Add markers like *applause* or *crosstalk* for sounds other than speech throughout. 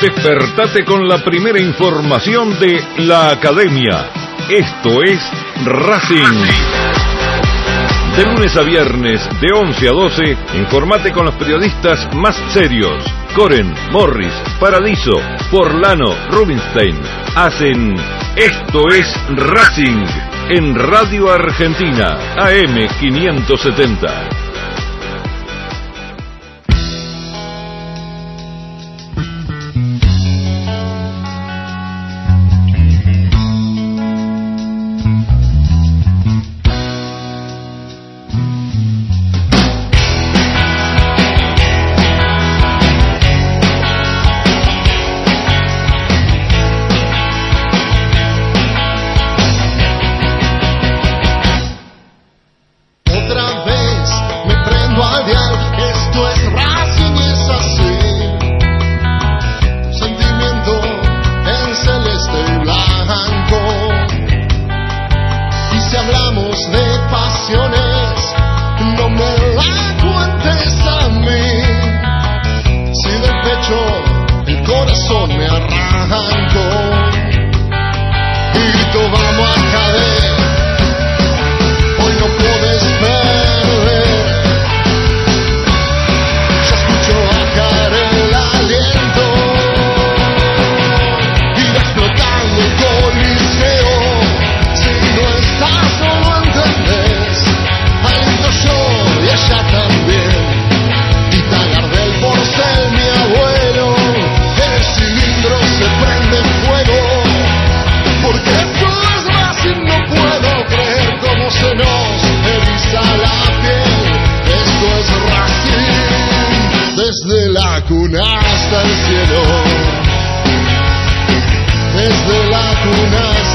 Despertate con la primera información de la Academia. Esto es Racing. De lunes a viernes, de 11 a 12, informate con los periodistas más serios. Coren, Morris, Paradiso, Forlano, Rubinstein. Hacen Esto es Racing en Radio Argentina,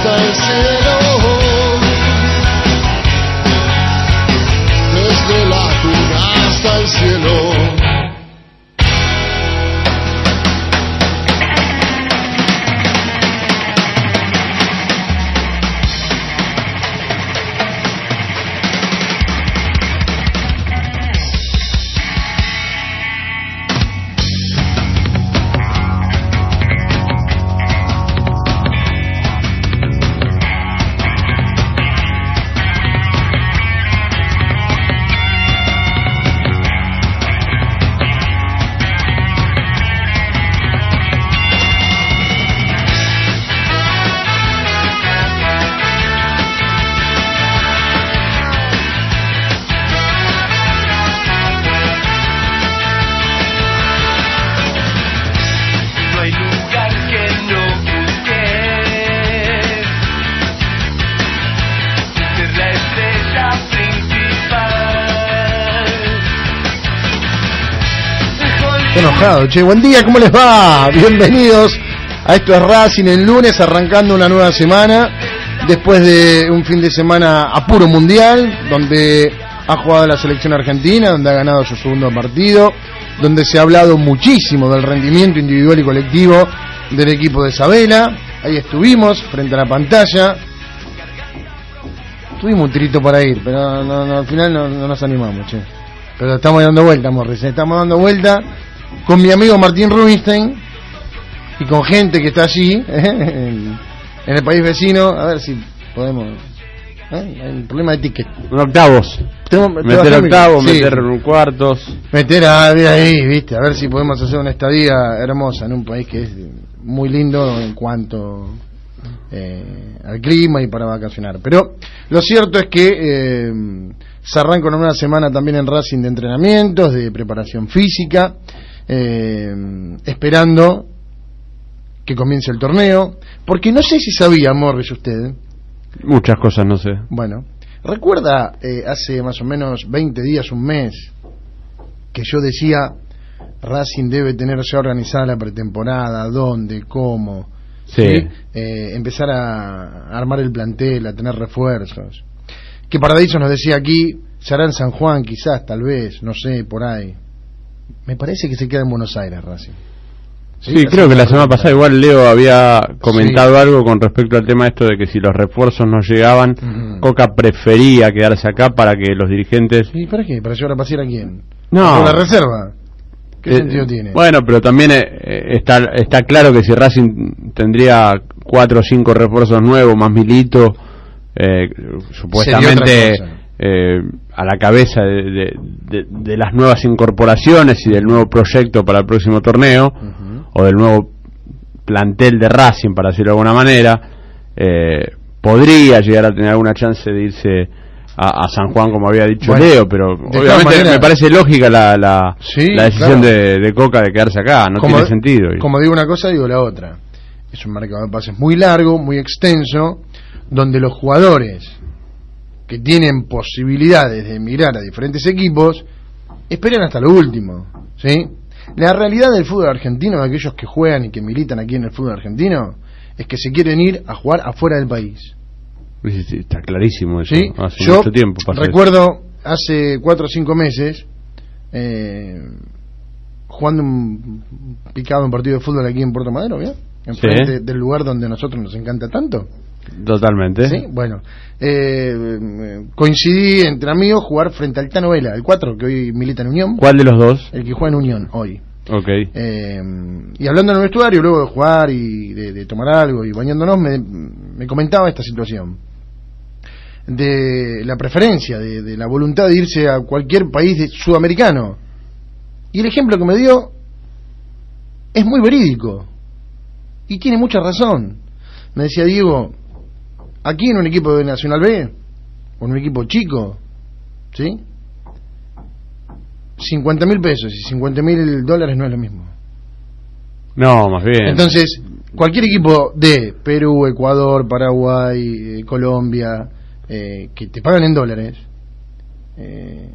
AM 570. Che, buen día, ¿cómo les va? Bienvenidos a esto es Racing el lunes, arrancando una nueva semana, después de un fin de semana a puro mundial, donde ha jugado la selección argentina, donde ha ganado su segundo partido, donde se ha hablado muchísimo del rendimiento individual y colectivo del equipo de Isabela. Ahí estuvimos, frente a la pantalla. Tuvimos un tirito para ir, pero al final no, nos animamos, che. Pero estamos dando vuelta, Morris, estamos dando vuelta con mi amigo Martín Rubinstein y con gente que está allí, *laughs* ¿eh? en, el país vecino, a ver si podemos. ¿eh? El problema de ticket. Octavos. meter octavos, meter cuartos. Meter a ahí, viste, a ver si podemos hacer una estadía hermosa en un país que es muy lindo en cuanto eh, al clima y para vacacionar. Pero lo cierto es que se arranca una semana también en Racing de entrenamientos, de preparación física eh, esperando que comience el torneo, porque no sé si sabía, Morris, usted. Muchas cosas, no sé. Bueno, recuerda eh, hace más o menos 20 días, un mes, que yo decía, Racing debe tener ya organizada la pretemporada, dónde, cómo. Sí. Eh, empezar a armar el plantel, a tener refuerzos. Que Paradiso nos decía aquí, será en San Juan quizás, tal vez, no sé, por ahí. Me parece que se queda en Buenos Aires, Racing. Sí, creo que la semana pasada igual Leo había comentado algo con respecto al tema esto de que si los refuerzos no llegaban, Coca prefería quedarse acá para que los dirigentes... ¿Y para qué? ¿Para llevar a pasear a quién? No. ¿Por la reserva? ¿Qué eh, sentido tiene? Bueno, pero también está, está claro que si Racing tendría cuatro o cinco refuerzos nuevos, más Milito, supuestamente a la cabeza de, las nuevas incorporaciones y del nuevo proyecto para el próximo torneo, o del nuevo plantel de Racing, para decirlo de alguna manera, eh, podría llegar a tener alguna chance de irse a, San Juan, como había dicho Leo, pero obviamente me parece lógica la, la, decisión de, Coca de quedarse acá, no tiene sentido. Como digo una cosa, digo la otra. Es un mercado de pases muy largo, muy extenso, donde los jugadores que tienen posibilidades de emigrar a diferentes equipos esperan hasta lo último, ¿sí? La realidad del fútbol argentino, de aquellos que juegan y que militan aquí en el fútbol argentino, es que se quieren ir a jugar afuera del país. está clarísimo eso. Hace Yo mucho tiempo recuerdo hace cuatro o cinco meses eh, jugando un picado un partido de fútbol aquí en Puerto Madero, ¿bien? Enfrente del lugar donde a nosotros nos encanta tanto. Totalmente. Sí, bueno. Eh, coincidí entre amigos jugar frente al Tano Vela, el 4, que hoy milita en Unión. ¿Cuál de los dos? El que juega en Unión hoy. Ok. Eh, y hablando en el vestuario, luego de jugar y de, tomar algo y bañándonos, me, comentaba esta situación. De la preferencia, de, la voluntad de irse a cualquier país sudamericano. Y el ejemplo que me dio es muy verídico. Y tiene mucha razón. Me decía Diego, aquí en un equipo de Nacional B, o en un equipo chico, ¿sí? 50 mil pesos y 50 mil dólares no es lo mismo. No, más bien. Entonces, cualquier equipo de Perú, Ecuador, Paraguay, eh, Colombia, eh, que te pagan en dólares, eh,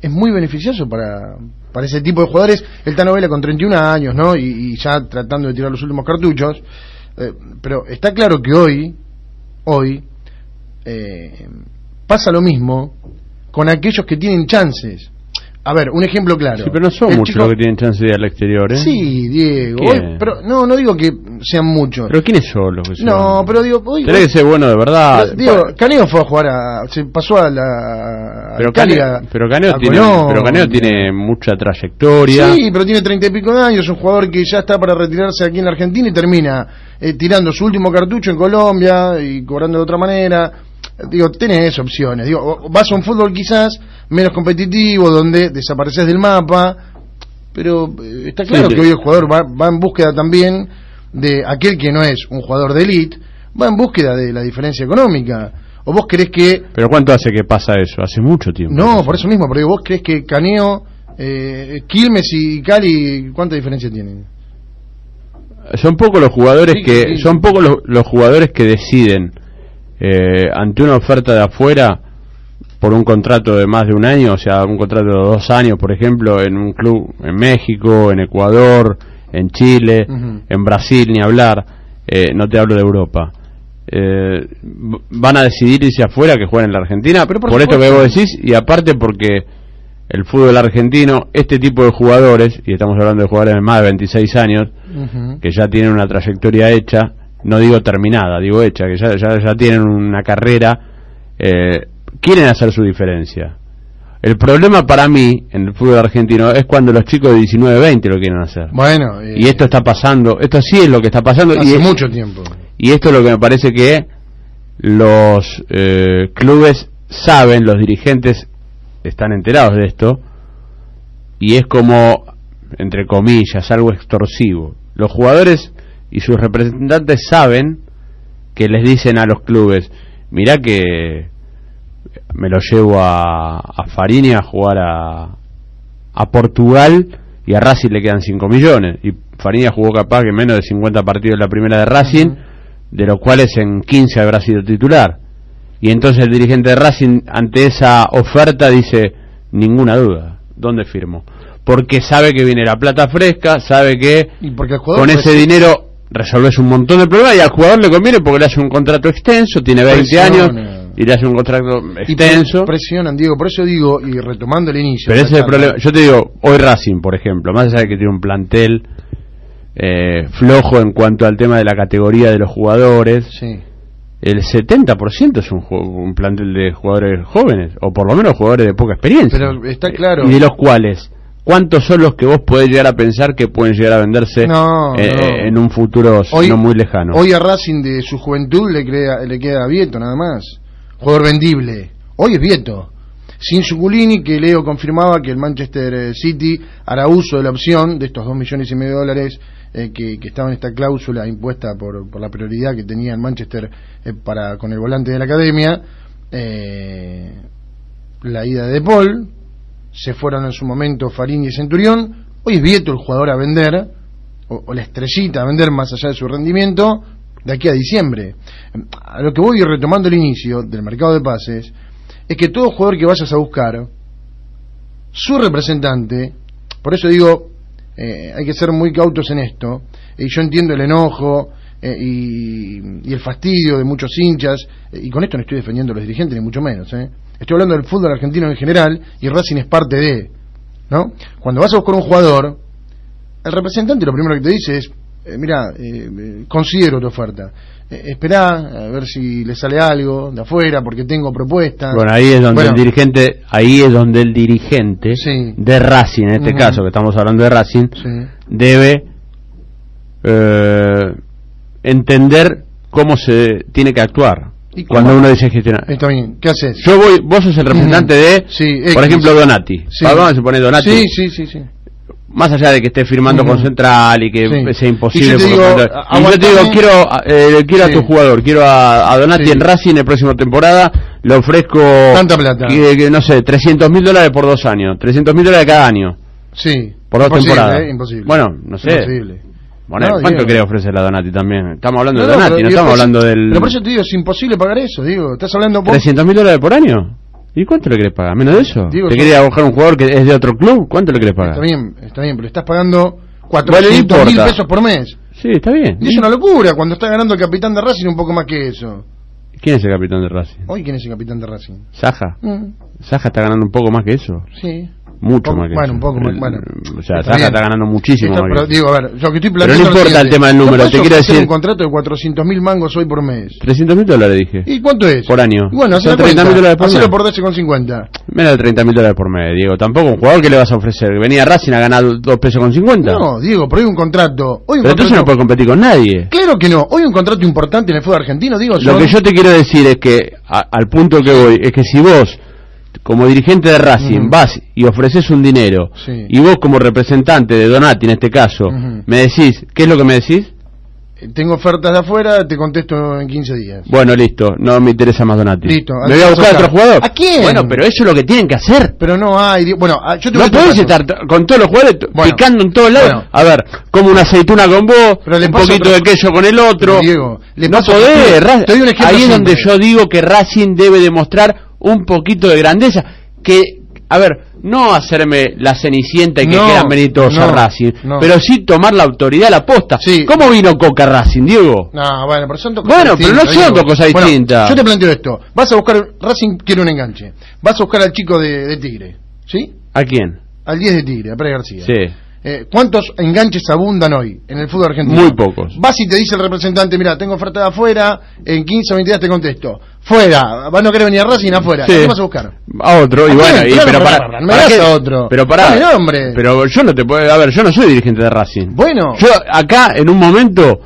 es muy beneficioso para, para ese tipo de jugadores. El Tanovela con 31 años, ¿no? Y, y, ya tratando de tirar los últimos cartuchos. pero está claro que hoy, hoy, pasa lo mismo con aquellos que tienen chances a ver, un ejemplo claro. Sí, pero no son muchos los que tienen chance de ir al exterior, ¿eh? Sí, Diego. pero no, no digo que sean muchos. ¿Pero quiénes son los que son? No, pero digo... Hoy, que ser bueno de verdad. digo, Caneo fue a jugar a... Se pasó a la... Pero, Caneo, pero, Caneo tiene, pero Caneo tiene mucha trayectoria. Sí, pero tiene treinta y pico de años. Es un jugador que ya está para retirarse aquí en la Argentina y termina eh, tirando su último cartucho en Colombia y cobrando de otra manera digo, tenés opciones. Digo, vas a un fútbol quizás menos competitivo, donde desapareces del mapa, pero eh, está claro que hoy el jugador va, va, en búsqueda también de aquel que no es un jugador de élite, va en búsqueda de la diferencia económica. ¿O vos crees que... ¿Pero cuánto hace que pasa eso? Hace mucho tiempo. No, por eso mismo, pero vos crees que Caneo, eh, Quilmes y Cali, ¿cuánta diferencia tienen? Son pocos los jugadores que... Son pocos los, los jugadores que deciden eh, ante una oferta de afuera por un contrato de más de un año, o sea, un contrato de dos años, por ejemplo, en un club en México, en Ecuador, en Chile, en Brasil, ni hablar, eh, no te hablo de Europa. Eh, van a decidir irse afuera que jueguen en la Argentina, por, esto que vos decís, y aparte porque el fútbol argentino, este tipo de jugadores, y estamos hablando de jugadores de más de 26 años, que ya tienen una trayectoria hecha, no digo terminada, digo hecha, que ya, ya, tienen una carrera, eh, quieren hacer su diferencia. El problema para mí en el fútbol argentino es cuando los chicos de 19, 20 lo quieren hacer. Bueno, y esto está pasando, esto sí es lo que está pasando. Hace y mucho tiempo. Y esto es lo que me parece que los eh, clubes saben, los dirigentes están enterados de esto, y es como, entre comillas, algo extorsivo. Los jugadores y sus representantes saben que les dicen a los clubes, mirá que me lo llevo a, a Farini a jugar a, a Portugal y a Racing le quedan 5 millones. Y Farini jugó capaz que menos de 50 partidos en la primera de Racing, de los cuales en 15 habrá sido titular. Y entonces el dirigente de Racing ante esa oferta dice, ninguna duda, ¿dónde firmo? Porque sabe que viene la plata fresca, sabe que con ese dinero resolves un montón de problemas y al jugador le conviene porque le hace un contrato extenso, tiene 20 años y le hace un contrato extenso. Y presionan, Diego, por eso digo, y retomando el inicio. Pero ese es el problema. Yo te digo, hoy Racing, por ejemplo, más allá de que tiene un plantel eh, flojo en cuanto al tema de la categoría de los jugadores, sí. el 70% es un, un plantel de jugadores jóvenes, o por lo menos jugadores de poca experiencia. Pero está claro. Y de los cuales ¿cuántos son los que vos podés llegar a pensar que pueden llegar a venderse No, eh, no. en un futuro Hoy- no muy lejano? Hoy a Racing de su juventud le, queda le queda Vieto nada más. Jugador vendible. Hoy es Vieto. Sin Suculini, que Leo confirmaba que el Manchester eh, City hará uso de la opción de estos dos millones y medio de dólares eh, que, estaba en esta cláusula impuesta por, por la prioridad que tenía el Manchester eh, para con el volante de la academia. Eh, la ida de De Paul, se fueron en su momento Farini y Centurión. Hoy es Vieto el jugador a vender o, o la estrellita a vender más allá de su rendimiento de aquí a diciembre. A lo que voy retomando el inicio del mercado de pases es que todo jugador que vayas a buscar, su representante, por eso digo, eh, hay que ser muy cautos en esto, y yo entiendo el enojo eh, y, y el fastidio de muchos hinchas, y con esto no estoy defendiendo a los dirigentes, ni mucho menos, eh. estoy hablando del fútbol argentino en general, y Racing es parte de, ¿no? Cuando vas a buscar un jugador, el representante lo primero que te dice es, eh, mira, eh, eh, considero tu oferta. Eh, esperá a ver si le sale algo de afuera porque tengo propuestas. Bueno, ahí es donde Bueno, el dirigente, ahí es donde el dirigente Sí. de Racing, en este caso que estamos hablando de Racing, sí. debe eh, entender cómo se tiene que actuar cuando uno dice gestionar. Está bien, ¿qué haces? Yo voy, vos sos el representante de, Sí, por ejemplo, Donati. Sí. Vamos a poner Donati. Sí, sí, sí, sí. Más allá de que esté firmando Ujú. con Central y que Sí. sea imposible. Y yo te por digo, y yo te digo, quiero, eh, quiero Sí. a tu jugador, quiero a, a Donati Sí. en Racing la próxima temporada, le ofrezco, Tanta plata. que- que, no sé, 300 mil dólares por dos años, 300 mil dólares cada año, Sí. por dos Imposible, temporadas. eh, imposible. Bueno, no sé. Imposible. Bueno, No, ¿cuánto quiere ofrecer la Donati también? Estamos hablando No, de Donati, pero- no estamos hablando del... Pero por eso te digo, es imposible pagar eso, digo. Estás hablando vos. 300 mil dólares por año. ¿Y cuánto le querés pagar? ¿Menos de eso? Digo, ¿Te quería buscar un jugador que es de otro club? ¿Cuánto le querés pagar? Está bien, está bien, pero estás pagando Bueno, 400 no mil pesos por mes. Sí, está bien. Y es una locura cuando está ganando el capitán de Racing un poco más que eso. ¿Quién es el capitán de Racing? Hoy, ¿quién es el capitán de Racing? ¿Saja? Mm, Saja está ganando un poco más que eso. sí. Mucho Poco- más que bueno, eso. un poco más, bueno. O sea, Está está ganando muchísimo Está- más pero digo, a ver, yo que estoy Pero no importa el tema del número, ¿No te quiero decir- un contrato de 400 mil mangos hoy por mes. 300 mil dólares dije. ¿Y cuánto es? Por año. Y bueno, Son hacelo 30 mil dólares por mes. por 12,50. Menos de 30 mil dólares por mes, Diego. Tampoco un jugador que le vas a ofrecer. Venía a Racing a ganar 2 pesos con 50. No, Diego, pero hoy un contrato. Hoy un Pero entonces no puede competir con nadie. Claro que no. Hoy un contrato importante en el fútbol argentino, digo, Lo que yo te quiero decir es que, a- al punto que voy, es que si vos, como dirigente de Racing, vas y ofreces un dinero, Sí. y vos como representante de Donati en este caso, me decís, ¿qué es lo que me decís? Eh, Tengo ofertas de afuera, te contesto en 15 días. Bueno, listo, no me interesa más Donati. Listo, Me voy a a buscar buscar. otro jugador. ¿A quién? Bueno, pero eso es lo que tienen que hacer. Pero no hay. Bueno, ah, yo te No voy a podés estar con todos los jugadores Bueno. picando en todos lados. Bueno. A ver, como una aceituna con vos, Pero un poquito otro- de queso con el otro. Diego, le no podés. Ahí es donde yo digo que Racing debe demostrar un poquito de grandeza. Que, a ver, no hacerme la cenicienta y que No, quieran venir todos a Racing, no. pero sí tomar la autoridad la posta. Sí. ¿Cómo vino Coca Racing, Diego? No, bueno, pero son dos cosas Bueno, pero no son dos cosas Bueno, distintas. Yo te planteo esto. Vas a buscar, Racing quiere un enganche. Vas a buscar al chico de, de Tigre, ¿sí? ¿A quién? Al 10 de Tigre, a Pérez García. Sí. Eh, ¿Cuántos enganches abundan hoy en el fútbol argentino? Muy pocos. Vas y te dice el representante, mira, tengo oferta de afuera, en 15 o 20 días te contesto. Fuera, vas no querer venir a Racing afuera. Sí. ¿A qué vas a buscar? A otro, y ¿A bueno, y, Claro, pero para, para, me ¿para qué? otro. Pero para, Dame nombre. pero yo no te puedo, a ver, yo no soy dirigente de Racing. Bueno. Yo acá en un momento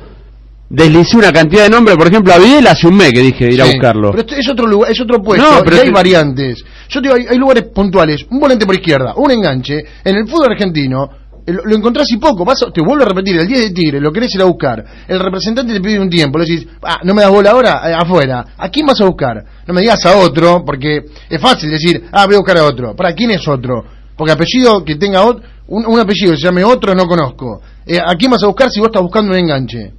deslicé una cantidad de nombres, por ejemplo, a Videl hace un mes que dije ir a buscarlo. Pero este es otro lugar, es otro puesto, No, pero y hay este- variantes. Yo te digo, hay, hay lugares puntuales, un volante por izquierda, un enganche, en el fútbol argentino, lo, lo encontrás y poco, vas te vuelvo a repetir, el 10 de Tigre, lo querés ir a buscar, el representante te pide un tiempo, le decís, ah, no me das bola ahora, Eh, afuera, ¿a quién vas a buscar? No me digas a otro, porque es fácil decir, ah, voy a buscar a otro, ¿para quién es otro? Porque apellido que tenga ot- un, un apellido que se llame otro no conozco. Eh, ¿A quién vas a buscar si vos estás buscando un enganche?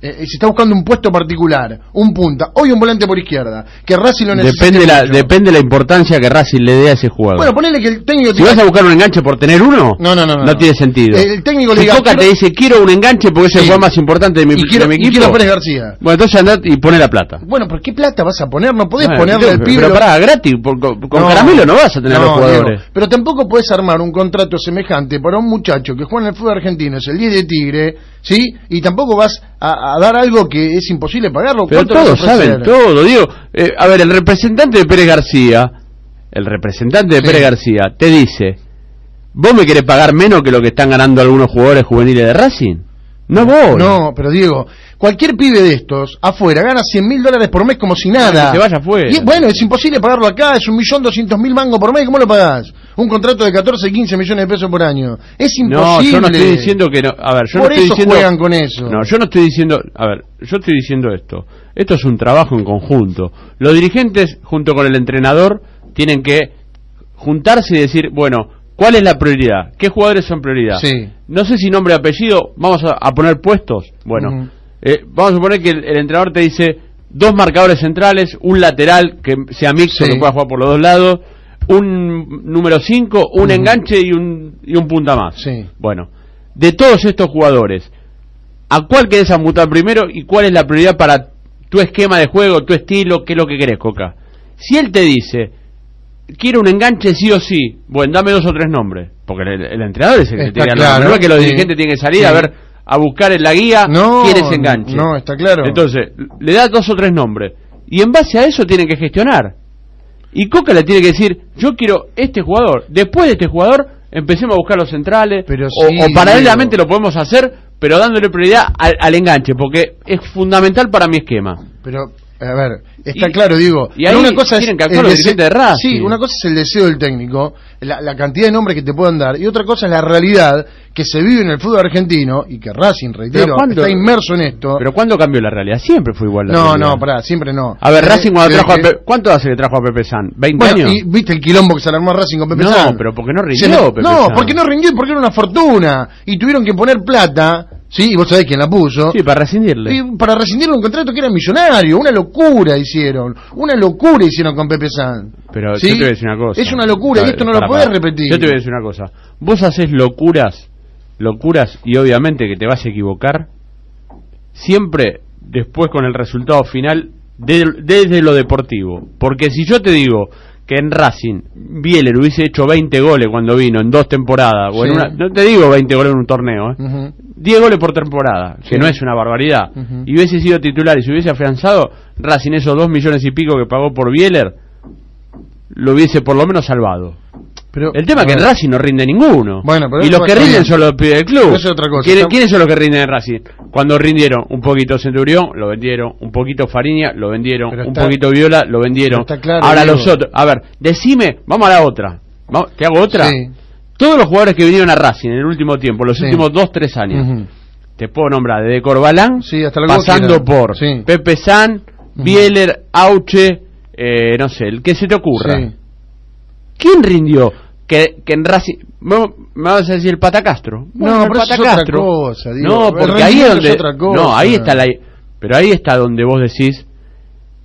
Eh, si está buscando un puesto particular, un punta, hoy un volante por izquierda, que Racing lo necesita. Depende la, depende la importancia que Racing le dé a ese jugador. Bueno, ponele que el técnico si vas a buscar un enganche por tener uno, No, no, no, no, no. tiene sentido. El técnico le si diga, Coca quiero- te dice, quiero un enganche porque es el jugador más importante de mi, y quiero, de mi y equipo. quiero Pérez García. Bueno, entonces andá y pone la plata. Bueno, pero ¿qué plata vas a poner? No podés Bueno, ponerle al pibe. Pero pará, gratis, por- con, No, caramelo no vas a tener a los no, jugadores. Pero tampoco puedes armar un contrato semejante para un muchacho que juega en el fútbol argentino, es el 10 de Tigre, ¿sí? Y tampoco vas a, a dar algo que es imposible pagarlo. Pero ¿Cuánto vas a todos saben todo, digo. eh, a ver, el representante de Pérez García, el representante de Sí. Pérez García, te dice, ¿Vos me querés pagar menos que lo que están ganando algunos jugadores juveniles de Racing? No voy. No, pero Diego, cualquier pibe de estos afuera gana 100 mil dólares por mes como si nada. Que se vaya afuera. Y, bueno, es imposible pagarlo acá, es un millón doscientos mil mangos por mes, ¿cómo lo pagás? Un contrato de 14, 15 millones de pesos por año. Es No, imposible. yo no estoy diciendo que no. A ver, yo Por no estoy eso diciendo. juegan con eso. No, yo no estoy diciendo. A ver, yo estoy diciendo esto. Esto es un trabajo en conjunto. Los dirigentes, junto con el entrenador, tienen que juntarse y decir, bueno, ¿cuál es la prioridad? ¿Qué jugadores son prioridad? Sí. No sé si nombre apellido, vamos a, a poner puestos. Bueno, eh, vamos a suponer que el, el entrenador te dice dos marcadores centrales, un lateral que sea mixto, Sí. que pueda jugar por los dos lados, un número 5, un enganche y un, y un punta más. Sí. Bueno, de todos estos jugadores, ¿a cuál querés amutar primero y cuál es la prioridad para tu esquema de juego, tu estilo, qué es lo que querés, Coca? Si él te dice, quiero un enganche sí o sí, bueno, dame dos o tres nombres, porque el, el entrenador es el que tiene claro, no es que los sí. dirigentes tienen que salir Sí. a ver, a buscar en la guía No, quién es enganche. no, está claro. Entonces, le da dos o tres nombres, y en base a eso tienen que gestionar. Y Coca le tiene que decir, yo quiero este jugador, después de este jugador empecemos a buscar los centrales, Pero o, sí, o paralelamente lo podemos hacer, pero dándole prioridad al, al enganche, porque es fundamental para mi esquema. Pero, a ver, está Y- claro, digo. y ahí una cosa es que el los dese- dirigentes de Racing. Sí, una cosa es el deseo del técnico, la, la cantidad de nombres que te puedan dar, y otra cosa es la realidad que se vive en el fútbol argentino y que Racing, reitero, Pero ¿cuándo- está inmerso en esto. Pero ¿cuándo cambió la realidad? Siempre fue igual la no, realidad. no, pará, siempre no. A ver, Desde- Racing cuando trajo a que- Pepe, ¿cuánto hace que trajo a Pepe San? ¿20 Bueno, años? y viste el quilombo que se le armó a Racing con Pepe No, San. pero porque no Se rindió le- Pepe No, San. porque no rindió porque era una fortuna. Y tuvieron que poner plata, ¿sí? Y vos sabés quién la puso. Sí, para rescindirle. Y para rescindirle un contrato que era millonario, una locura hicieron, una locura hicieron con Pepe San. Pero ¿Sí? yo te voy a decir una cosa. Es una locura y esto no para- lo podés para. repetir. Yo te voy a decir una cosa. Vos haces locuras, locuras y obviamente que te vas a equivocar, siempre después con el resultado final de- desde lo deportivo. Porque si yo te digo que en Racing Bieler hubiese hecho 20 goles cuando vino en dos temporadas, o en una, no te digo 20 goles en un torneo, ¿eh? Ujú. 10 goles por temporada, que no es una barbaridad, y hubiese sido titular y se hubiese afianzado, Racing esos 2 millones y pico que pagó por Bieler, lo hubiese por lo menos salvado. Pero, El tema es que en Racing no rinde ninguno. Bueno, pero y los que rinden bien. son los pibes del club. Es otra cosa. ¿Quiénes, son los que rinden en Racing? Cuando rindieron un poquito Centurión, lo vendieron. Un poquito Fariña, lo vendieron. Pero un está- poquito Viola, lo vendieron. Está claro, Ahora Diego. los otros. A ver, decime, vamos a la otra. Vamos- ¿Te hago otra? Sí. Todos los jugadores que vinieron a Racing en el último tiempo, los Sí. últimos 2, 3 años. Te puedo nombrar desde Corbalán, Sí, hasta pasando por. Pepe San, Bieler, Auche, eh, no sé, el que se te ocurra. ¿Quién rindió? Que, que en Racing. ¿Me me vas a decir el Pata Castro? No, pero eso es otra cosa, digo. No, porque ahí es donde. es otra cosa. No, ahí está la. Pero ahí está donde vos decís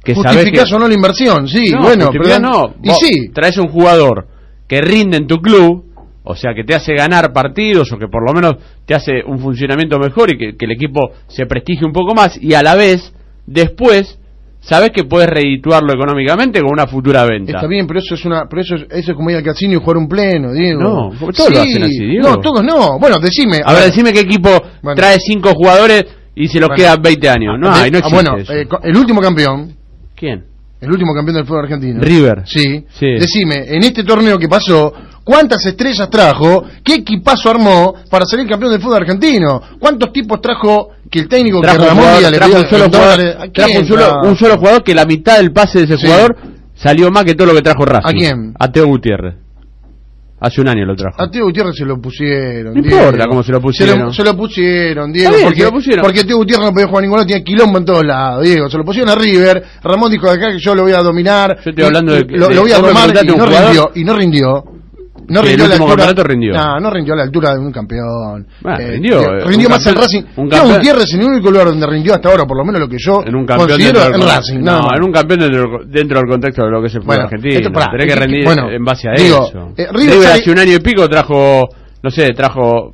que sabés que. Justificás o no la inversión, sí, No, bueno, justificás pero no. Y sí, Traes un jugador que rinde en tu club, o sea, que te hace ganar partidos o que por lo menos te hace un funcionamiento mejor y que, que el equipo se prestigie un poco más y a la vez, después, sabes que puedes redituarlo económicamente con una futura venta. Está bien, pero eso es una, pero eso es, eso es como ir al casino y jugar un pleno, Diego. No, todos lo hacen así, Diego. No, todos no. Bueno, decime. A ver, decime qué equipo Bueno. trae cinco jugadores y se los Bueno. quedan 20 años. No, Ah, hay, no ah, existe bueno, eso. eh, el último campeón, ¿Quién? El último campeón del fútbol argentino. River. Sí. Sí. Decime, en este torneo que pasó, ¿cuántas estrellas trajo? ¿Qué equipazo armó para salir campeón del fútbol argentino? ¿Cuántos tipos trajo que el técnico Trajo, que Ramón jugador- le trajo un solo jugador, trajo un solo, un solo jugador que la mitad del pase de ese Sí. jugador salió más que todo lo que trajo Racing. ¿A quién? A Teo Gutiérrez. Hace un año lo trajo. A Teo Gutiérrez se lo pusieron. No Diego. importa cómo se lo pusieron. Se lo, se lo pusieron, Diego. Bien, porque, se lo pusieron. porque Teo Gutiérrez no podía jugar ninguno, tenía quilombo en todos lados, Diego. Se lo pusieron a River. Ramón dijo de acá que yo lo voy a dominar. Yo estoy hablando de- Lo, de- lo voy a domar no rindió. Y no rindió. No Sí, el rindió la último altura. campeonato rindió. No, no rindió a la altura de un campeón. Eh, rindió, eh, rindió un más en campeón- Racing. un campeón- Gutiérrez en el único lugar donde rindió hasta ahora, por lo menos lo que yo En un campeón considero dentro del, en con- Racing. no, más. en un campeón dentro, dentro del contexto de lo que el fútbol Bueno, argentino. esto, pará, Tenés que es que- rendir bueno, en base a digo, eso. eh, River hace un año y pico trajo, no sé, trajo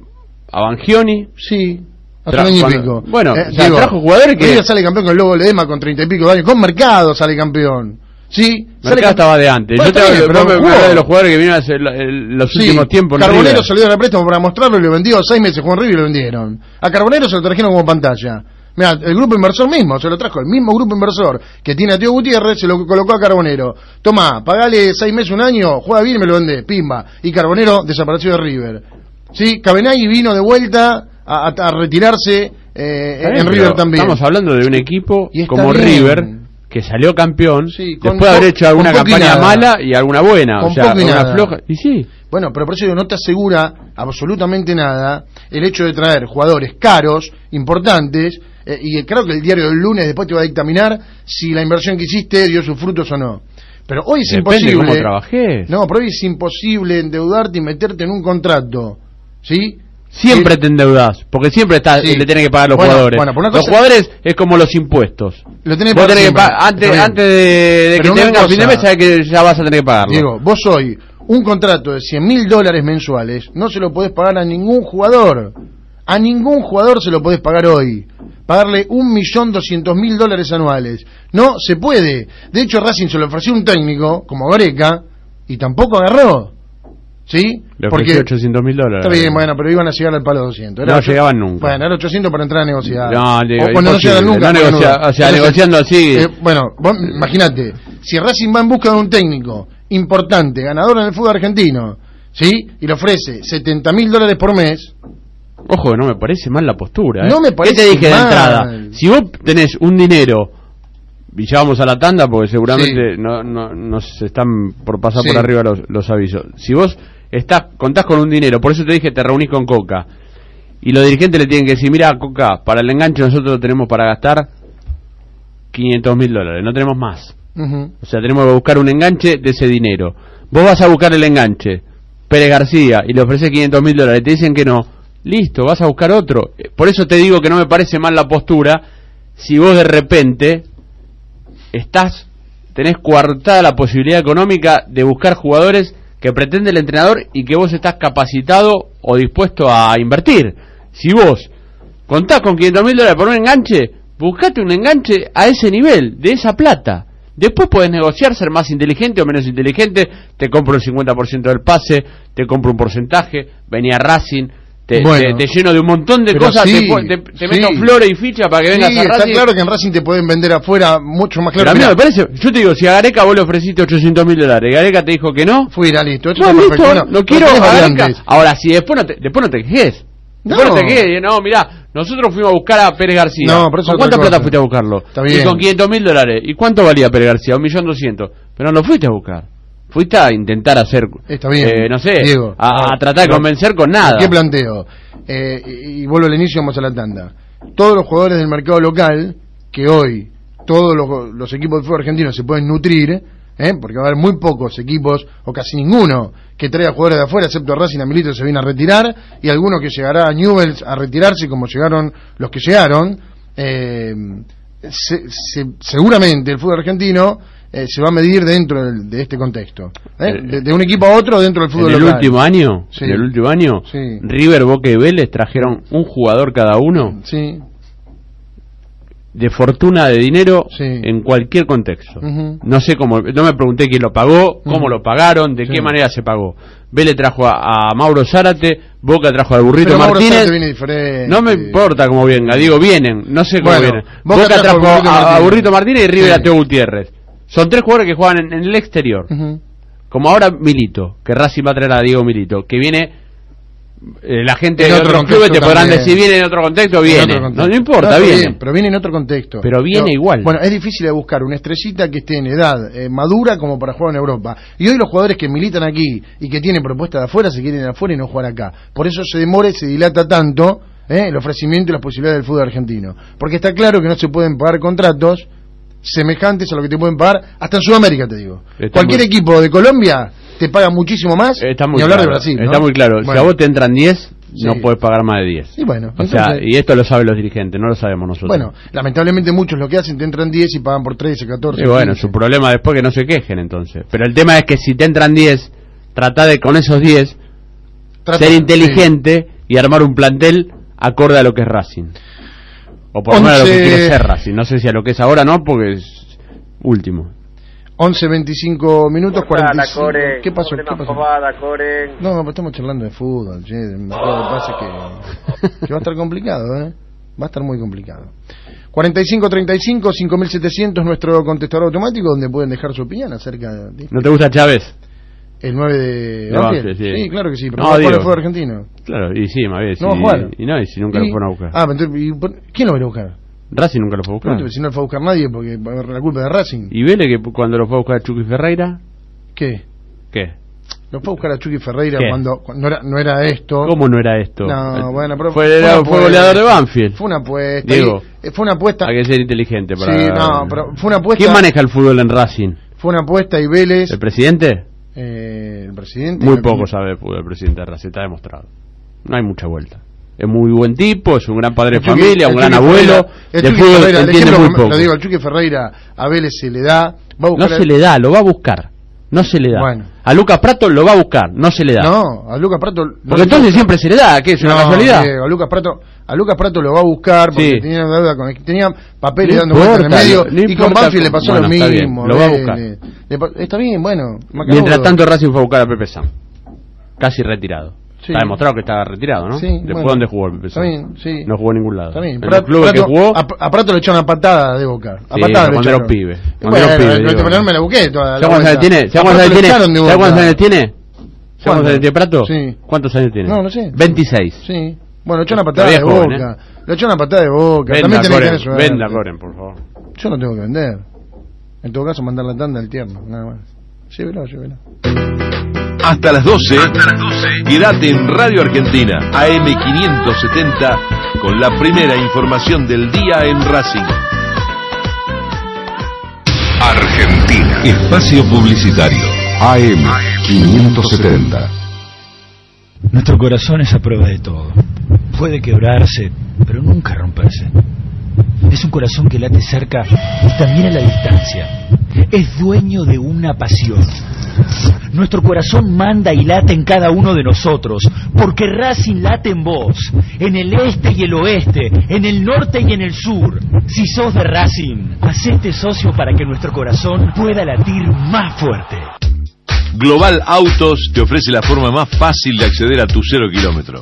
a Bangioni. Sí. Tra- un año y cuando- pico. bueno, o sea, trajo jugadores que- River sale campeón con el Lobo Ledema con treinta y pico de años. Con Mercado sale campeón. Sí. Mercado estaba de antes. Bueno, Yo te hablo, bien, pero vos me- de los jugadores que vinieron hace los Sí, últimos tiempos. Carbonero salió de préstamo para mostrarlo y lo vendió. Seis meses jugó en River y lo vendieron. A Carbonero se lo trajeron como pantalla. Mira, el grupo inversor mismo, se lo trajo el mismo grupo inversor que tiene a Tío Gutiérrez, se lo colocó a Carbonero. Tomá, pagale seis meses, un año, juega bien y me lo vende, pimba. Y Carbonero desapareció de River. Sí, Cabenagui vino de vuelta a, a- a retirarse eh, en River también. Estamos hablando de un equipo Y como bien. River que salió campeón Sí, con después de haber hecho alguna campaña nada. mala y alguna buena, Con o sea, una floja. Y sí, Bueno, pero por eso no te asegura absolutamente nada el hecho de traer jugadores caros, importantes, eh, y creo que el diario del lunes después te va a dictaminar si la inversión que hiciste dio sus frutos o no. Pero hoy es depende de imposible. cómo trabajes. No, pero hoy es imposible endeudarte y meterte en un contrato. ¿Sí? Siempre te endeudas, porque siempre estás, Sí. le tenés que pagar los Bueno, jugadores. bueno, los jugadores es como los impuestos. Lo tenés Vos tenés que antes, Está antes de, que te venga el fin de mes, sabes que ya vas a tener que pagarlo. Diego, vos hoy un contrato de 100 mil dólares mensuales no se lo podés pagar a ningún jugador. A ningún jugador se lo podés pagar hoy. Pagarle un millón doscientos mil dólares anuales. No se puede. De hecho, Racing se lo ofreció un técnico, como Gareca, y tampoco agarró. ¿Sí? Le ofreció 800 mil dólares. Está bien, bueno, pero iban a llegar al palo 200. No ocho- llegaban nunca. Bueno, era 800 para entrar a negociar. No, digo, o, no llegan nunca. No negocia- no. o sea, Entonces, negociando así- eh, bueno, imagínate, si Racing va en busca de un técnico importante, ganador en el fútbol argentino, ¿sí? Y le ofrece 70 mil dólares por mes, Ojo, no me parece mal la postura. ¿eh? No me ¿Qué parece te dije mal. de entrada? Si vos tenés un dinero, y ya vamos a la tanda porque seguramente no, no, nos están por pasar Sí. por arriba los, los avisos. Si vos estás, contás con un dinero, por eso te dije te reunís con Coca, y los dirigentes le tienen que decir, mira Coca, para el enganche nosotros tenemos para gastar 500 mil dólares, no tenemos más. O sea, tenemos que buscar un enganche de ese dinero. Vos vas a buscar el enganche, Pérez García, y le ofreces 500 mil dólares, te dicen que no. Listo, vas a buscar otro. Por eso te digo que no me parece mal la postura si vos de repente estás, tenés coartada la posibilidad económica de buscar jugadores que pretende el entrenador y que vos estás capacitado o dispuesto a invertir. Si vos contás con 500 mil dólares por un enganche, buscate un enganche a ese nivel, de esa plata. Después podés negociar, ser más inteligente o menos inteligente, te compro el 50% del pase, te compro un porcentaje, venía Racing, te, Bueno. te- te lleno de un montón de Pero cosas, sí, te, te- sí. meto flores y fichas para que vengas Sí, a está Racing. claro que en Racing te pueden vender afuera mucho más Pero claro. a mí me parece, yo te digo, si a Gareca vos le ofreciste 800 mil dólares y Gareca te dijo que no, Fuera, listo. Esto no, está listo, perfecto. no, pero quiero a Gareca. Ahora, si después no te, después no te quejes. Después no, No. te quejes, no, mirá, nosotros fuimos a buscar a Pérez García. No, pero ¿Con cuánta plata fuiste a buscarlo? Está bien. Y con 500 mil dólares. ¿Y cuánto valía Pérez García? Un millón doscientos. Pero no lo fuiste a buscar. Fuiste a intentar hacer, Está bien, eh, no sé, Diego. a, tratar de convencer con nada. ¿Qué planteo? Eh, y, y vuelvo al inicio, vamos a la tanda. Todos los jugadores del mercado local, que hoy todos los, los equipos de fútbol argentino se pueden nutrir, ¿eh? porque va a haber muy pocos equipos, o casi ninguno, que traiga jugadores de afuera, excepto Racing, Milito se viene a retirar, y alguno que llegará a Newells a retirarse, como llegaron los que llegaron. Eh, se- se- seguramente el fútbol argentino eh, se va a medir dentro del- de este contexto. ¿eh? Eh, De, de un equipo a otro dentro del fútbol en el local. último año, Sí. en el último año, Sí. River, Boca y Vélez trajeron un jugador cada uno Sí. de fortuna de dinero en cualquier contexto. No sé cómo, no me pregunté quién lo pagó, cómo lo pagaron, de qué manera se pagó. Vélez trajo a, a Mauro Zárate, Boca trajo al Burrito Pero Martínez. Viene diferente. No me importa cómo venga, digo vienen, no sé cómo Bueno, vienen. Boca Boca, trajo trajo a Burrito Martínez. Y River a Teo Gutiérrez. Son tres jugadores que juegan en, en el exterior. Como ahora Milito, que Racing va a traer a Diego Milito, que viene eh, la gente En de otro otros clubes te podrán también. decir viene en otro contexto, En viene. otro No, contexto. no importa, viene. bien, pero viene en otro contexto. Pero viene igual. Bueno, es difícil de buscar una estrellita que esté en edad eh, madura como para jugar en Europa. Y hoy los jugadores que militan aquí y que tienen propuestas de afuera se quieren ir afuera y no jugar acá. Por eso se demora y se dilata tanto eh, el ofrecimiento y las posibilidades del fútbol argentino. Porque está claro que no se pueden pagar contratos semejantes a lo que te pueden pagar hasta en Sudamérica, te digo. Está Cualquier muy- equipo de Colombia te paga muchísimo más Está muy ni hablar claro. de Brasil. ¿no? Está muy claro. Si a vos te entran 10, no puedes pagar más de 10. Y bueno, O sea, y esto lo saben los dirigentes, no lo sabemos nosotros. Bueno, lamentablemente muchos lo que hacen te entran 10 y pagan por 13, 14. Y bueno, 15. su problema después que no se quejen entonces. Pero el tema es que si te entran 10, trata de con esos 10 Trata- ser inteligente y armar un plantel acorde a lo que es Racing. O por lo menos a lo que Once- quiere ser Racing. No sé si a lo que es ahora no, porque es último. 11, 25 minutos, ¿Cómo está, 45. la Core? ¿Qué pasó? ¿Cómo ¿Qué pasó? Core? No, pero estamos charlando de fútbol, che. Lo que pasa es que, *laughs* que va a estar complicado, ¿eh? va a estar muy complicado. 4535 5700 nuestro contestador automático donde pueden dejar su opinión acerca de ¿No te gusta Chávez? El 9 de Banfield. Sí. claro que sí, pero No, digo. fútbol argentino. Claro, y sí, más bien. No a jugar. Y no, y si nunca Y- lo fueron a buscar. Ah, pero entonces, ¿y por- ¿quién lo va a a buscar? Racing nunca lo fue a buscar. No, si no lo fue a buscar nadie porque por la culpa de Racing. ¿Y Vélez que cuando lo fue a buscar Chucky Ferreira? ¿Qué? ¿Qué? Lo fue a buscar a Chucky Ferreira ¿Qué? cuando, cuando no, era, no era esto. ¿Cómo no era esto? No, Eh, bueno, pero fue, fue era- fue goleador de Banfield. Fue una apuesta. Diego. y- eh, fue una apuesta. Hay que ser inteligente para. Sí, no, pero fue una apuesta. ¿Quién maneja el fútbol en Racing? Fue una apuesta y Vélez. ¿El presidente? Eh, el presidente. Muy poco sabe el presidente de Racing, está demostrado. No hay mucha vuelta. Es muy buen tipo, es un gran padre de Chucky- familia, un gran Chucky abuelo. El De Chucky fútbol Ferreira, el entiende ejemplo muy poco. Lo digo, el Chucky Ferreira a Vélez se le da. Va a No se le da, lo va a buscar. No se le da. Bueno. A Lucas Prato lo va a buscar, no se le da. No, a Lucas Prato. no Porque entonces siempre se le da, ¿qué es una No, casualidad? A Lucas Prato, a Lucas Prato lo va a buscar porque Sí. tenía deuda con tenía papeles No dando vueltas en el medio y con Banfield le pasó bueno, lo está bien, mismo. lo va a buscar. Le pa- está bien, bueno. Mientras tanto Racing fue a buscar a Pepe San. Casi retirado. Sí. Está demostrado que estaba retirado, ¿no? Sí, Después bueno. dónde jugó el Está bien, sí. No jugó en ningún lado. Está bien. En Prato- los clubes que Prato- jugó, A, a Prato le echó una patada de boca. A Sí, patada cuando era un pibe. Cuando Bueno, era un pibe, no, digo. pero no me la busqué toda ¿sabes cuántos años tiene? A ¿Sabes Prato cuántos años tiene? ¿Sabes cuántos años tiene? ¿Sabes ¿Cuánto? cuántos años tiene Prato? Sí. ¿Cuántos años tiene? No, no sé. 26. Sí. Bueno, echó una patada de boca. Le echó una patada de boca. También tiene que tener venda, Coren, por favor. Yo no tengo que vender. En todo caso, mandar la tanda al tierno, nada más. Llévelo, llévelo. Hasta las 12, quédate en Radio Argentina, AM570, con la primera información del día en Racing. Argentina. Espacio Publicitario. AM570. Nuestro corazón es a prueba de todo. Puede quebrarse, pero nunca romperse. Es un corazón que late cerca y también a la distancia. Es dueño de una pasión. Nuestro corazón manda y late en cada uno de nosotros, porque Racing late en vos, en el este y el oeste, en el norte y en el sur. Si sos de Racing, hacete socio para que nuestro corazón pueda latir más fuerte. Global Autos te ofrece la forma más fácil de acceder a tu cero kilómetro.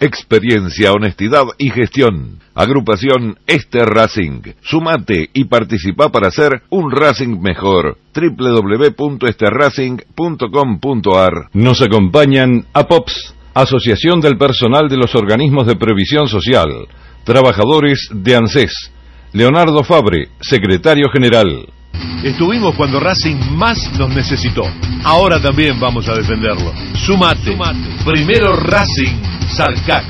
Experiencia, honestidad y gestión. Agrupación Este Racing. Sumate y participa para hacer un Racing mejor. www.esterracing.com.ar Nos acompañan APOPS, Asociación del Personal de los Organismos de Previsión Social. Trabajadores de ANSES. Leonardo Fabre, Secretario General. Estuvimos cuando Racing más nos necesitó. Ahora también vamos a defenderlo. Sumate. Primero Racing, Sarcac.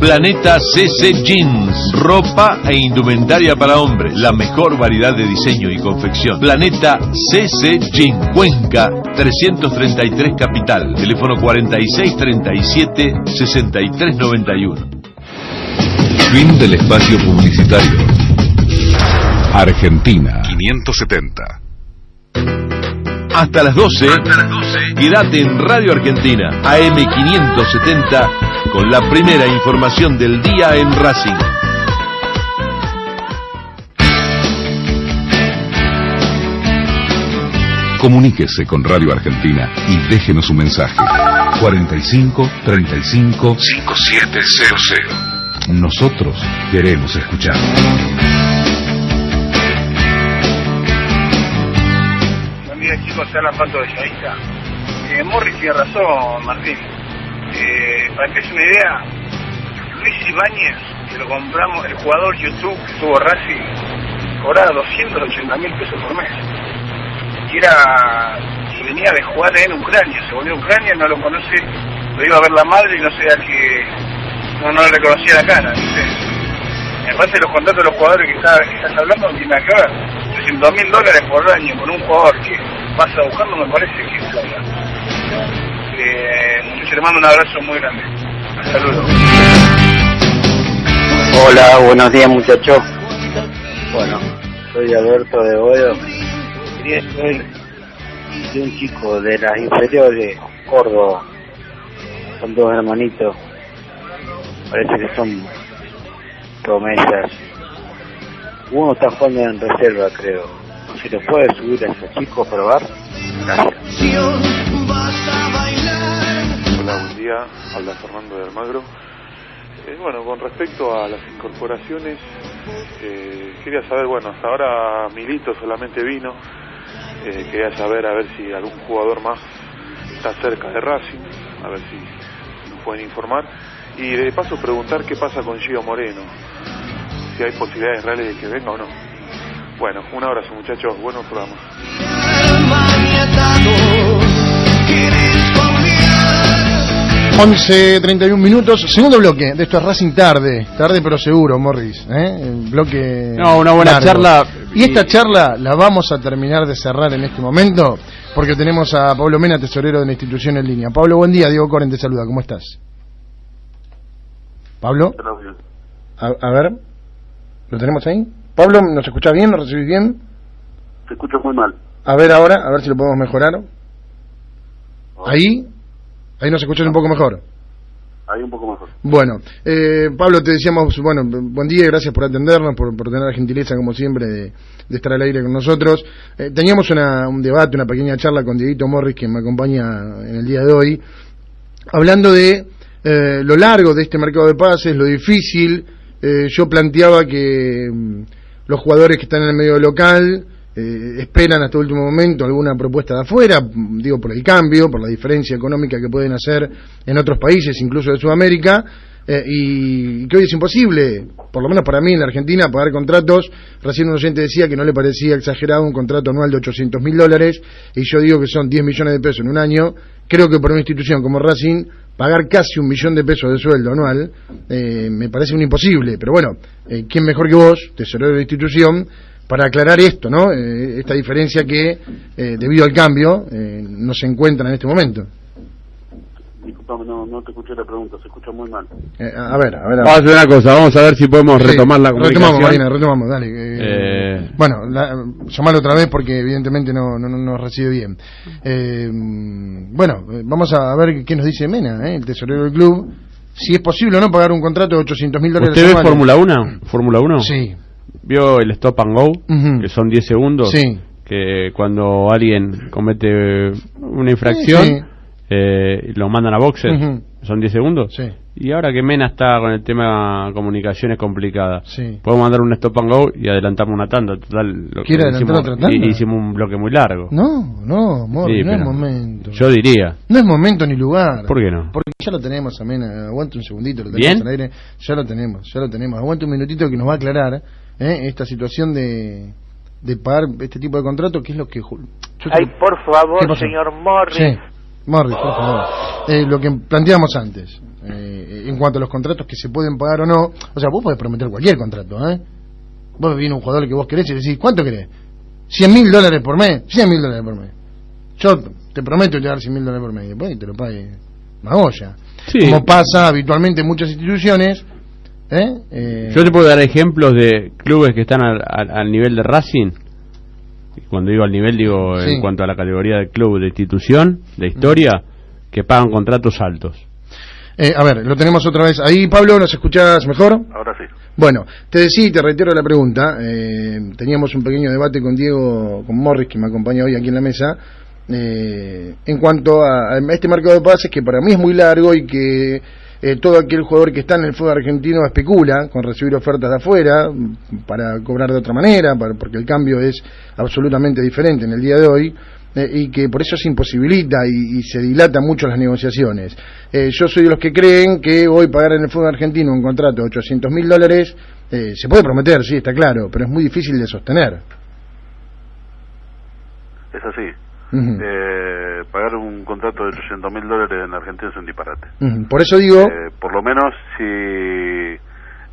Planeta CC Jeans, ropa e indumentaria para hombres, la mejor variedad de diseño y confección. Planeta CC Jeans, Cuenca 333 Capital, teléfono 4637 6391. Fin del espacio publicitario. Argentina 570. Hasta las 12, quédate en Radio Argentina, AM570, con la primera información del día en Racing. Comuníquese con Radio Argentina y déjenos su mensaje. 45 35 5700. Nosotros queremos escuchar. Habla Pato de. Eh, Morris tiene razón, Martín. Eh, para que es una idea, Luis Ibáñez, que lo compramos, el jugador YouTube que tuvo Racing, cobraba 280 mil pesos por mes. Y era, y venía de jugar en Ucrania, se volvió a Ucrania, no lo conoce, lo iba a ver la madre y no sé al que, no, no le reconocía la cara, ¿viste? Me parece los contratos de los jugadores que, está- estás hablando no tiene nada que ver. 300 mil dólares por año con un jugador que vas a buscarlo me parece que es plata. Eh, muchachos, le mando un abrazo muy grande. Saludos. Hola, buenos días muchachos. Bueno, soy Alberto de Boedo. Saber de un chico de las inferiores, Córdoba. Son dos hermanitos. Parece que son promesas. Uno está jugando en reserva, creo. Si lo puede subir a ese chico probar. Gracias. Hola, buen día. Habla Fernando de Almagro. Eh, bueno, con respecto a las incorporaciones, eh, quería saber, bueno, hasta ahora Milito solamente vino. Eh, quería saber a ver si algún jugador más está cerca de Racing, a ver si nos pueden informar. Y de paso preguntar qué pasa con Gio Moreno, si hay posibilidades reales de que venga o no. Bueno, un abrazo muchachos, buenos programas. 11, 31 minutos, segundo bloque de esto es Racing tarde, tarde pero seguro, Morris, ¿eh? El bloque No, una buena largo. charla. Y esta charla la vamos a terminar de cerrar en este momento, porque tenemos a Pablo Mena, tesorero de la institución en línea. Pablo, buen día, Diego Coren te saluda, ¿cómo estás? Pablo, a, a ver, ¿lo tenemos ahí? Pablo, ¿nos escuchás bien? ¿Nos recibís bien? Se escucha muy mal. A ver ahora, a ver si lo podemos mejorar. Ahí, ahí nos escuchas un poco mejor. Ahí un poco mejor. Bueno, eh, Pablo, te decíamos, bueno, buen día gracias por atendernos, por, por tener la gentileza, como siempre, de, de estar al aire con nosotros. Eh, teníamos una, un debate, una pequeña charla con Dieguito Morris, que me acompaña en el día de hoy, hablando de eh, lo largo de este mercado de pases, lo difícil. Eh, yo planteaba que mm, los jugadores que están en el medio local eh, esperan hasta el último momento alguna propuesta de afuera, mm, digo por el cambio, por la diferencia económica que pueden hacer en otros países, incluso de Sudamérica, eh, y que hoy es imposible, por lo menos para mí en la Argentina, pagar contratos. Recién un oyente decía que no le parecía exagerado un contrato anual de 800 mil dólares, y yo digo que son 10 millones de pesos en un año. Creo que para una institución como Racing, pagar casi un millón de pesos de sueldo anual eh, me parece un imposible. Pero bueno, eh, ¿quién mejor que vos, tesorero de la institución, para aclarar esto, ¿no? Eh, esta diferencia que, eh, debido al cambio, eh, no se encuentra en este momento. Disculpame, no, no te escuché la pregunta, se escucha muy mal. Eh, a ver, a ver. a Vamos a ver. hacer una cosa, vamos a ver si podemos Sí, retomar la comunicación. Retomamos, Marina, retomamos, dale. eh, Eh. Bueno, la, llamalo otra vez porque evidentemente no, no, no nos recibe bien. Eh, bueno, vamos a ver qué nos dice Mena, eh, el tesorero del club. Si es posible o no pagar un contrato de 800 mil dólares ¿Usted ve. Fórmula 1? ¿Fórmula 1? Sí. ¿Vio el stop and go? Que son 10 segundos. Sí. Que cuando alguien comete una infracción, Sí, sí. Eh, lo mandan a boxes. Ujú. ¿Son 10 segundos? Sí. Y ahora que Mena está con el tema comunicaciones complicada, Sí. podemos mandar un stop and go y adelantarnos una tanda. Total, lo ¿Quiere hicimos- otra tanda? y- Hicimos un bloque muy largo. No, no, Morri, Sí, no es momento. Yo diría. No es momento ni lugar. ¿Por qué no? Porque ya lo tenemos, Amena. Aguanta un segundito, lo tenemos ¿Bien? al aire. Ya lo tenemos, ya lo tenemos. Aguanta un minutito que nos va a aclarar ¿eh? esta situación de, de pagar este tipo de contrato, que es lo que... yo Ay, por ¿Qué favor, señor Morris. Morris, por favor. Eh, lo que planteamos antes, eh, en cuanto a los contratos que se pueden pagar o no, o sea, vos podés prometer cualquier contrato, ¿eh? Vos viene un jugador que vos querés y decís, ¿cuánto querés? ¿100 mil dólares por mes? 100 mil dólares por mes. Yo te prometo llevar 100 mil dólares por mes y después te lo pague Magoya. Sí. Como pasa habitualmente en muchas instituciones, ¿eh? Eh, Yo te puedo dar ejemplos de clubes que están al, al- al nivel de Racing. Y Cuando digo al nivel, digo Sí. en cuanto a la categoría de club, de institución, de historia, que pagan contratos altos. eh, a ver, lo tenemos otra vez ahí. Pablo, ¿nos escuchás mejor? Ahora sí. Bueno, te decía y te reitero la pregunta. eh, teníamos un pequeño debate con Diego, con Morris, que me acompaña hoy aquí en la mesa, eh, en cuanto a, a este mercado de pases que para mí es muy largo y que eh, todo aquel jugador que está en el fútbol argentino especula con recibir ofertas de afuera para cobrar de otra manera, para- porque el cambio es absolutamente diferente en el día de hoy. eh, y que por eso se imposibilita y, y se dilatan mucho las negociaciones. Eh, yo soy de los que creen que hoy pagar en el fútbol argentino un contrato de 800 mil dólares eh, se puede prometer, sí, está claro, pero es muy difícil de sostener. Es así. Eh, pagar un contrato de 800 mil dólares en Argentina es un disparate. Por eso digo, Eh, por lo menos si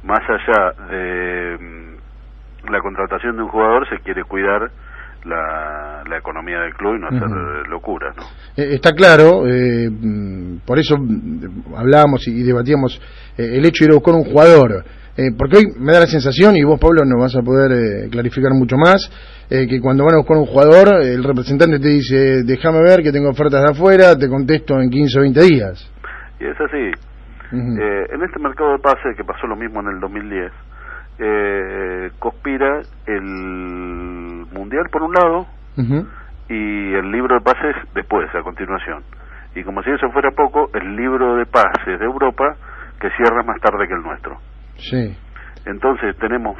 más allá de mm, la contratación de un jugador se quiere cuidar la, la economía del club y no hacer Ujú. locuras, ¿no? Eh, está claro, eh, mm, por eso mm, hablábamos y debatíamos eh, el hecho de ir a buscar un jugador. Eh, porque hoy me da la sensación, y vos Pablo nos vas a poder eh, clarificar mucho más, eh, que cuando van a buscar un jugador, el representante te dice, déjame ver que tengo ofertas de afuera, te contesto en 15 o 20 días. Y es así. Eh, en este mercado de pases, que pasó lo mismo en el 2010, eh, conspira el Mundial por un lado y el libro de pases después, a continuación. Y como si eso fuera poco, el libro de pases de Europa que cierra más tarde que el nuestro. Sí, Entonces tenemos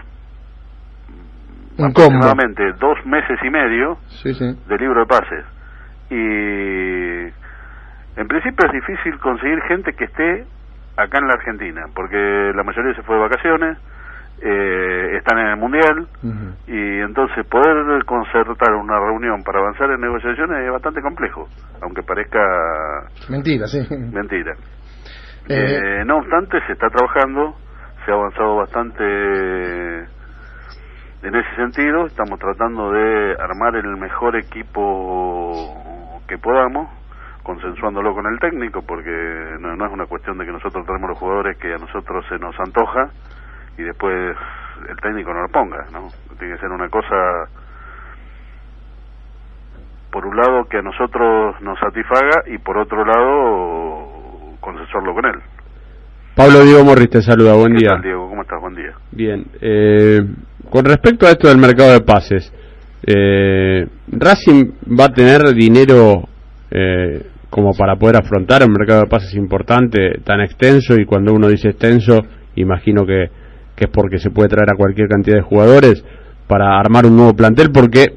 un combo. aproximadamente dos meses y medio Sí, sí. de libro de pases. Y en principio es difícil conseguir gente que esté acá en la Argentina, porque la mayoría se fue de vacaciones, eh, están en el Mundial, y entonces poder concertar una reunión para avanzar en negociaciones es bastante complejo, aunque parezca Mentira, sí. mentira. Eh, Eh, no obstante, se está trabajando, se ha avanzado bastante en ese sentido. Estamos tratando de armar el mejor equipo que podamos, consensuándolo con el técnico, porque no, no es una cuestión de que nosotros traemos los jugadores que a nosotros se nos antoja y después el técnico no lo ponga, ¿no? Tiene que ser una cosa, por un lado, que a nosotros nos satisfaga y por otro lado, consensuarlo con él. Pablo Diego Morris te saluda, buen ¿Qué día. tal, Diego? ¿Cómo estás? Buen día. Bien, eh, con respecto a esto del mercado de pases, eh, Racing va a tener dinero eh, como para poder afrontar un mercado de pases importante, tan extenso, y cuando uno dice extenso, imagino que, que es porque se puede traer a cualquier cantidad de jugadores para armar un nuevo plantel, porque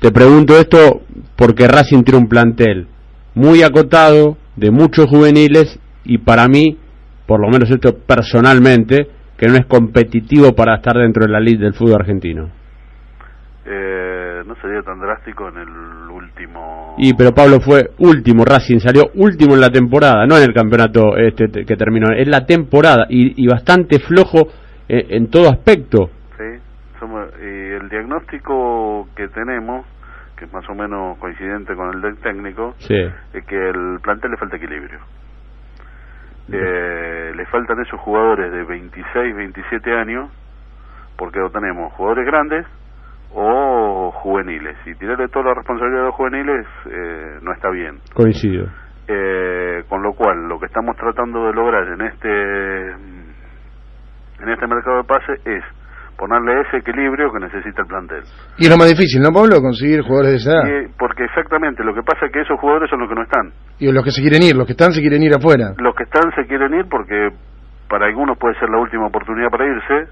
te pregunto esto porque Racing tiene un plantel muy acotado, de muchos juveniles, y para mí, por lo menos esto personalmente, que no es competitivo para estar dentro de la lid del fútbol argentino. Eh, no sería tan drástico en el último... Y pero Pablo fue último, Racing salió último en la temporada, no en el campeonato este te- que terminó, es la temporada y, y bastante flojo eh, en todo aspecto. Sí, somos, y el diagnóstico que tenemos, que es más o menos coincidente con el del técnico, Sí. es que el plantel le falta equilibrio. Eh, le faltan esos jugadores de 26, 27 años, porque no tenemos jugadores grandes o juveniles. Y tirarle toda la responsabilidad a los juveniles eh, no está bien. Coincido. Eh, con lo cual, lo que estamos tratando de lograr en este en este mercado de pase es ponerle ese equilibrio que necesita el plantel. Y es lo más difícil, ¿no, Pablo? Conseguir jugadores de esa edad. Y, porque exactamente, lo que pasa es que esos jugadores son los que no están. Y los que se quieren ir, los que están se quieren ir afuera. Los que están se quieren ir porque para algunos puede ser la última oportunidad para irse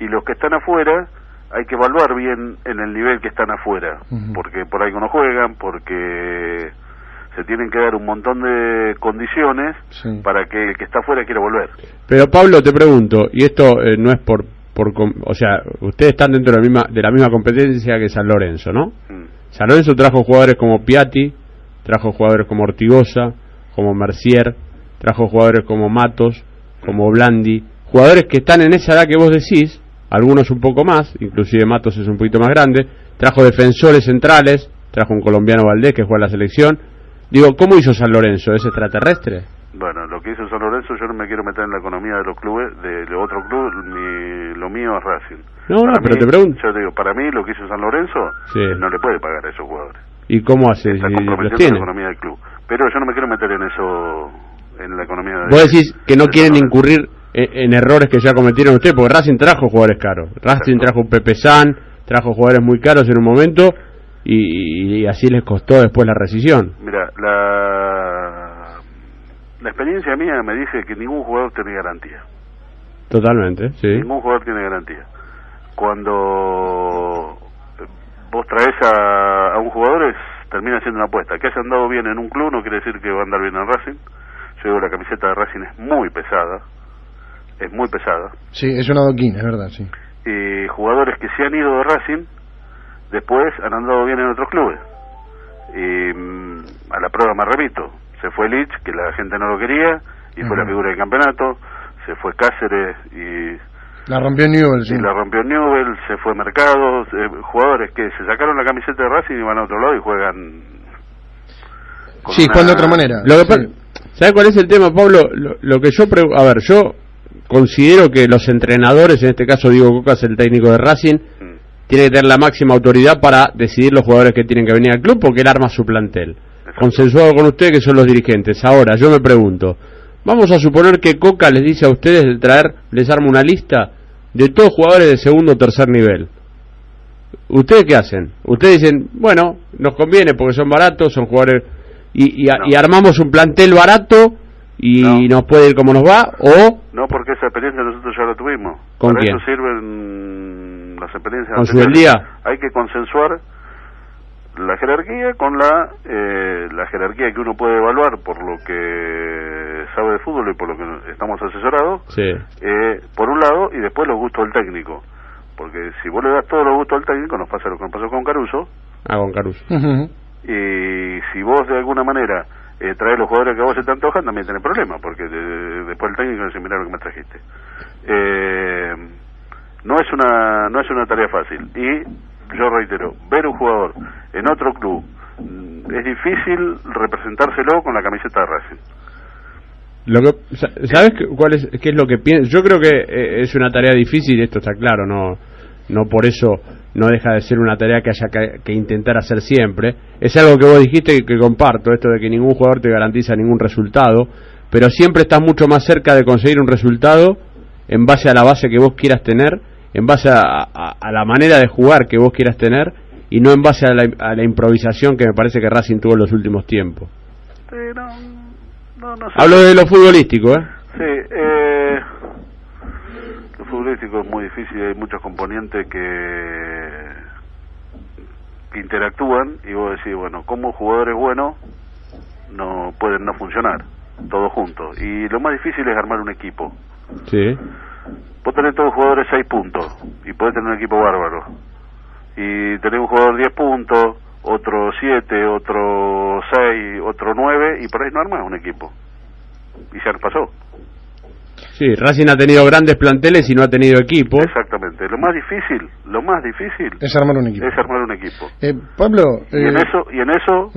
y los que están afuera hay que evaluar bien en el nivel que están afuera, porque por algo no juegan, porque se tienen que dar un montón de condiciones Sí. para que el que está afuera quiera volver. Pero Pablo, te pregunto, y esto eh, no es por, por o sea, ustedes están dentro de la misma de la misma competencia que San Lorenzo, ¿no? Mm. San Lorenzo trajo jugadores como Piatti, trajo jugadores como Ortigosa, como Mercier, trajo jugadores como Matos, como Blandi, jugadores que están en esa edad que vos decís, algunos un poco más, inclusive Matos es un poquito más grande, trajo defensores centrales, trajo un colombiano Valdés que juega en la selección. Digo, ¿cómo hizo San Lorenzo? ¿Es extraterrestre? Bueno, lo que hizo San Lorenzo, yo no me quiero meter en la economía de los clubes, de, de otro club, mi- lo mío es Racing. No, no, Para pero mí, te pregunto. Yo digo, para mí lo que hizo San Lorenzo, Sí. no le puede pagar a esos jugadores. ¿Y cómo hace? Está comprometiendo la economía del club. Pero yo no me quiero meter en eso, en la economía de Vos decís que no de quieren incurrir en, en errores que ya cometieron ustedes, porque Racing trajo jugadores caros. Racing Exacto. trajo Pepe San, trajo jugadores muy caros en un momento y, y así les costó después la rescisión. Mira, la, la experiencia mía me dice que ningún jugador tiene garantía. Totalmente, sí. Ningún jugador tiene garantía. Cuando vos traes a, a un jugador, es, termina siendo una apuesta. Que haya andado bien en un club no quiere decir que va a andar bien en Racing. Yo digo, la camiseta de Racing es muy pesada. Es muy pesada. Sí, es una doquina, es verdad, sí. Y jugadores que se han ido de Racing, después han andado bien en otros clubes. Y mm, a la prueba me remito. Se fue Lich, que la gente no lo quería, y fue la figura del campeonato. Se fue Cáceres y La rompió Newell, sí. Y la rompió Newell, se fue Mercado, eh, jugadores que se sacaron la camiseta de Racing y van a otro lado y juegan... Sí, una- juegan de otra manera. Lo que Sí. pa- ¿Sabe cuál es el tema, Pablo? Lo, lo que yo, pre- a ver, yo considero que los entrenadores, en este caso Diego Cocas, el técnico de Racing, Mm. tiene que tener la máxima autoridad para decidir los jugadores que tienen que venir al club porque él arma su plantel. Consensuado con ustedes que son los dirigentes. Ahora, yo me pregunto, vamos a suponer que Coca les dice a ustedes de traer, les arma una lista de todos jugadores de segundo o tercer nivel. ¿Ustedes qué hacen? Ustedes dicen, bueno, nos conviene porque son baratos, son jugadores... Y, y, No. y armamos un plantel barato y No. nos puede ir como nos va, o No, porque esa experiencia nosotros ya la tuvimos. ¿Con Para quién? eso sirven las experiencias. Hay que consensuar la jerarquía con la eh, la jerarquía que uno puede evaluar por lo que sabe de fútbol y por lo que estamos asesorados, Sí. eh, por un lado, y después los gustos del técnico. Porque si vos le das todos los gustos al técnico, nos pasa lo que nos pasó con Caruso, Ah, con Caruso. Y si vos de alguna manera eh, traes los jugadores que a vos se te antojan, también tenés problemas, porque de- después el técnico dice, mirá lo que me trajiste. Eh, no es una no es una tarea fácil. Y yo reitero, ver un jugador en otro club mm, es difícil representárselo con la camiseta de Racing. Lo que, sa- ¿Sabes cuál es, qué es lo que pienso? Yo creo que eh, es una tarea difícil, esto está claro, no, no por eso no deja de ser una tarea que haya que, que intentar hacer siempre. Es algo que vos dijiste y que comparto, esto de que ningún jugador te garantiza ningún resultado, pero siempre estás mucho más cerca de conseguir un resultado en base a la base que vos quieras tener, en base a la manera de jugar que vos quieras tener y no en base a la, a la improvisación que me parece que Racing tuvo en los últimos tiempos. Eh, no, no, no sé. Hablo de lo futbolístico, ¿eh? Sí, eh, lo futbolístico es muy difícil, hay muchos componentes que, que interactúan y vos decís, bueno, como jugadores buenos no pueden no funcionar, todos juntos. Y lo más difícil es armar un equipo. Sí. Vos tenés todos jugadores 6 puntos y podés tener un equipo bárbaro. Y tenés un jugador 10 puntos, otro 7, otro 6, otro 9 y por ahí no armás un equipo. Y ya nos pasó. Sí, Racing ha tenido grandes planteles y no ha tenido equipo. Exactamente. Lo más difícil, lo más difícil Es armar un equipo. es armar un equipo. Eh, Pablo, Y en eh, eso, y en eso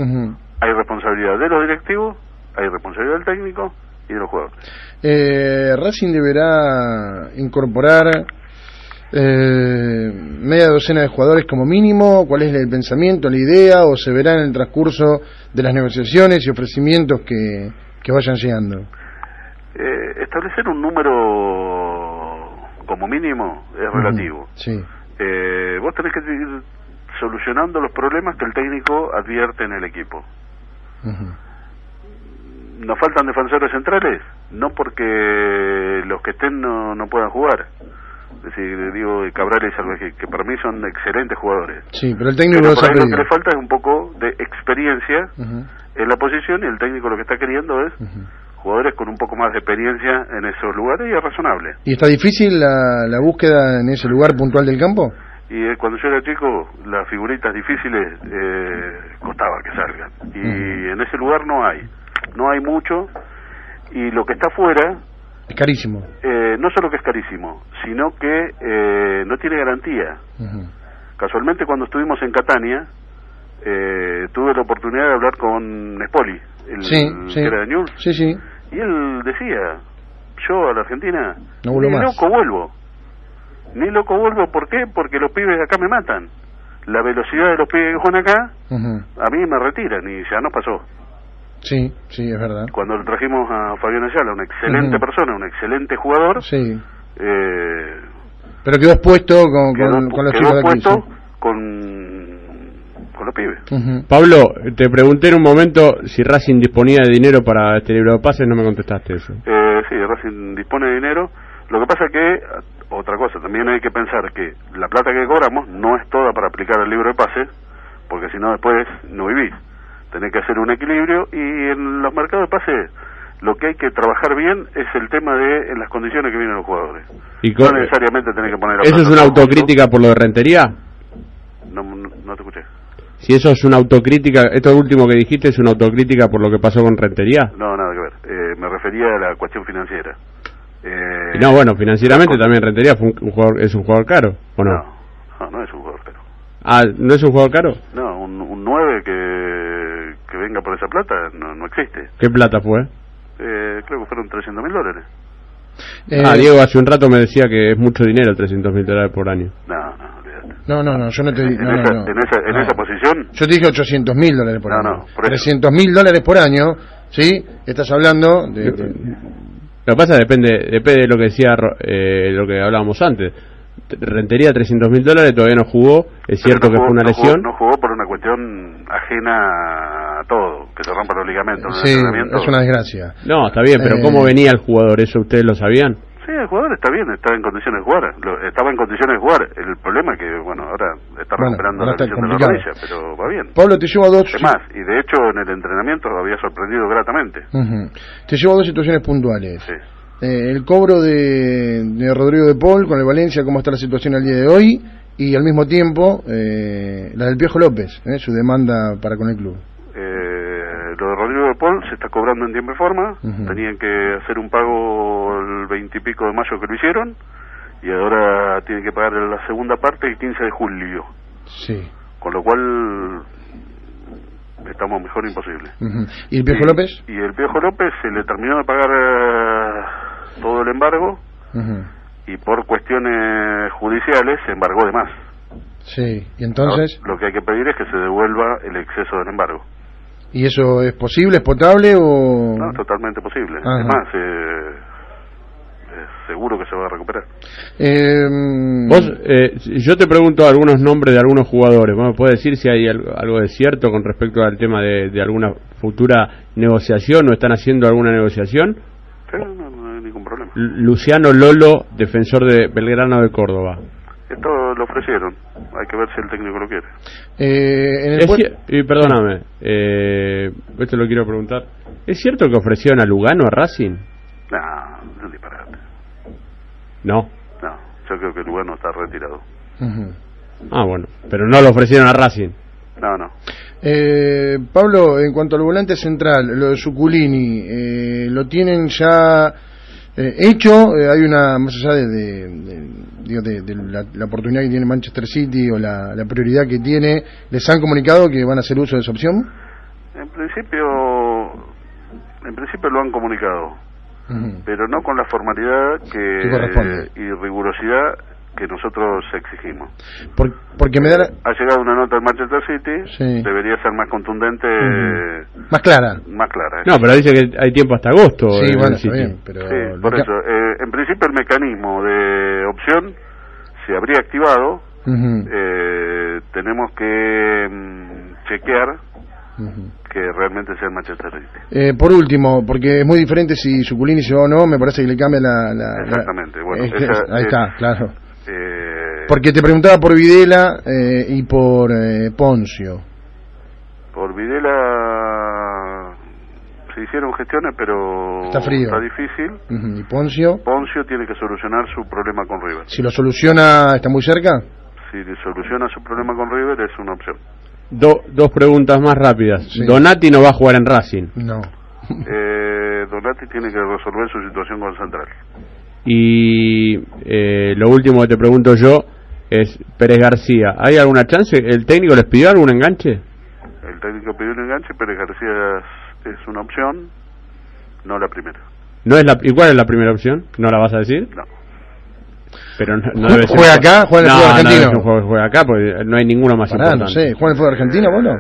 hay responsabilidad de los directivos, hay responsabilidad del técnico y de los jugadores. Eh, Racing deberá incorporar eh, media docena de jugadores como mínimo. ¿Cuál es el pensamiento, la idea? ¿O se verá en el transcurso de las negociaciones y ofrecimientos que, que vayan llegando? Eh, establecer un número como mínimo es relativo. Sí. Eh, vos tenés que ir solucionando los problemas que el técnico advierte en el equipo. Ujú. ¿Nos faltan defensores centrales? No porque los que estén no, no puedan jugar. Es decir, digo, Cabral y Salvaje, que para mí son excelentes jugadores. Sí, pero el técnico Pero los por ha ahí lo que le falta es un poco de experiencia en la posición y el técnico lo que está queriendo es jugadores con un poco más de experiencia en esos lugares y es razonable. ¿Y está difícil la, la búsqueda en ese lugar puntual del campo? Y eh, cuando yo era chico, las figuritas difíciles eh, costaba que salgan. Y en ese lugar no hay. No hay mucho. Y lo que está afuera, Es carísimo. eh, no solo que es carísimo, sino que eh, no tiene garantía. Casualmente cuando estuvimos en Catania, eh, tuve la oportunidad de hablar con Spoli, el, Sí, sí. que era de Newell's, Sí, sí. y él decía, yo a la Argentina No vuelvo ni más. loco vuelvo. Ni loco vuelvo, ¿por qué? Porque los pibes acá me matan. La velocidad de los pibes que juegan acá, a mí me retiran y ya nos pasó. Sí, sí, es verdad. Cuando lo trajimos a Fabián Ayala, una excelente persona, un excelente jugador, Sí. eh, Pero quedó expuesto con, quedó, con, con los quedó chicos de aquí. puesto sí. con, con los pibes. Pablo, te pregunté en un momento si Racing disponía de dinero para este libro de pases, no me contestaste eso. Eh, sí, Racing dispone de dinero. Lo que pasa que, otra cosa, también hay que pensar que la plata que cobramos no es toda para aplicar el libro de pases, porque si no después no vivís. Tenés que hacer un equilibrio y en los mercados de pases lo que hay que trabajar bien es el tema de en las condiciones que vienen los jugadores. Y No necesariamente tenés que poner la ¿Eso es una autocrítica por lo de Rentería? No, no, no te escuché. Si eso es una autocrítica, esto último que dijiste es una autocrítica por lo que pasó con Rentería. No, nada que ver. Eh, me refería a la cuestión financiera. Eh, no, bueno, financieramente también Rentería fue un, un jugador, es un jugador caro, ¿o no? No, no es un jugador caro. Ah, ¿no es un jugador caro? No, un, un 9 que, que venga por esa plata no, no existe. ¿Qué plata fue? Eh, creo que fueron 300 mil dólares. ah, Diego hace un rato me decía que es mucho dinero, 300 mil dólares por año. No, no. No, no, no, yo no te En, no, no, esa, no. en, esa, en esa posición, Yo te dije 800 mil dólares por No, año. no, por eso. 300 mil dólares por año, ¿sí? Estás hablando de... de- Lo que pasa depende depende de lo que decía Ro- eh, lo que hablábamos antes. Rentería 300 mil dólares, todavía no jugó. Es cierto no que jugó- fue una no jugó- lesión. no jugó por cuestión ajena a todo, que se rompan los ligamentos. sí, entrenamiento. es una desgracia. No, está bien, pero Eh, ¿cómo venía el jugador? ¿Eso ustedes lo sabían? Sí, el jugador está bien, está en condiciones de jugar. Lo- estaba en condiciones de jugar. El problema es que, bueno, ahora está Bueno, recuperando ahora la lesión de la rodilla, pero va bien. Pablo, te llevo a dos... Es más, y de hecho en el entrenamiento había sorprendido gratamente. Ujú. Te llevo a dos situaciones puntuales. Sí. Eh, el cobro de, de Rodrigo de Paul con el Valencia, cómo está la situación al día de hoy, y al mismo tiempo eh, la del Piojo López, eh, su demanda para con el club. Eh, lo de Rodrigo de Paul se está cobrando en tiempo y forma. Tenían que hacer un pago el veintipico de mayo que lo hicieron. Y ahora tienen que pagar la segunda parte el 15 de julio. Sí. Con lo cual estamos mejor imposible. ¿Y el Piojo Y- López? Y el Piojo López se le terminó de pagar eh, todo el embargo Ujú. Y por cuestiones judiciales se embargó de más. Sí. ¿Y entonces? Lo que hay que pedir es que se devuelva el exceso del embargo. ¿Y eso es posible, es potable o...? No, es totalmente posible. Ajá. Es más, eh, es seguro que se va a recuperar. Eh, Vos, eh, yo te pregunto algunos nombres de algunos jugadores. ¿Me puedes decir si hay algo, algo de cierto con respecto al tema de, de alguna futura negociación o están haciendo alguna negociación? Sí, no, no, Luciano Lolo, defensor de Belgrano de Córdoba. Esto lo ofrecieron. Hay que ver si el técnico lo quiere. eh, en el y perdóname, eh, esto lo quiero preguntar. ¿Es cierto que ofrecieron a Lugano a Racing? No, disparate. No. No, yo creo que Lugano está retirado. Ah, bueno, pero no lo ofrecieron a Racing. No, no. Eh, Pablo, en cuanto al volante central, lo de Suculini, eh, ¿lo tienen ya eh, hecho? Eh, ¿Hay una, más allá de, de- de- de- de la, la oportunidad que tiene Manchester City o la, la prioridad que tiene, les han comunicado que van a hacer uso de esa opción? En principio, en principio lo han comunicado, pero no con la formalidad que, y rigurosidad que nosotros exigimos. Por- porque me da la- Ha llegado una nota del Manchester City, Sí. debería ser más contundente, más clara. más clara. No, pero dice que hay tiempo hasta agosto. Sí, en bueno, el está City. bien, pero Sí, por eso. eh, en principio el mecanismo de opción se habría activado. Eh, tenemos que mm, chequear que realmente sea el Manchester City. Eh, por último, porque es muy diferente si Suculini se va o no, me parece que le cambia la... la- la- Exactamente, bueno, es que- esa ahí es- está, claro. Eh, Porque te preguntaba por Videla eh, y por eh, Poncio. Por Videla se hicieron gestiones, pero Está frío. está difícil. Y Poncio, Poncio tiene que solucionar su problema con River. si lo soluciona, ¿está muy cerca? Si soluciona su problema con River es una opción. Do- dos preguntas más rápidas. Sí. Donati no va a jugar en Racing. No. Eh, Donati tiene que resolver su situación con Central. Y eh, lo último que te pregunto yo es Pérez García. ¿Hay alguna chance? ¿El técnico les pidió algún enganche? El técnico pidió un enganche, pero García es, es una opción, no la primera. ¿No es la, ¿Y cuál es la primera opción? ¿No la vas a decir? No. Pero no, no debe ser- ¿Juega acá? ¿Juega en el no, fútbol no argentino? juego que juega acá porque no hay ninguno más Pará, no importante. sé. ¿Juega en el fútbol argentino, bueno?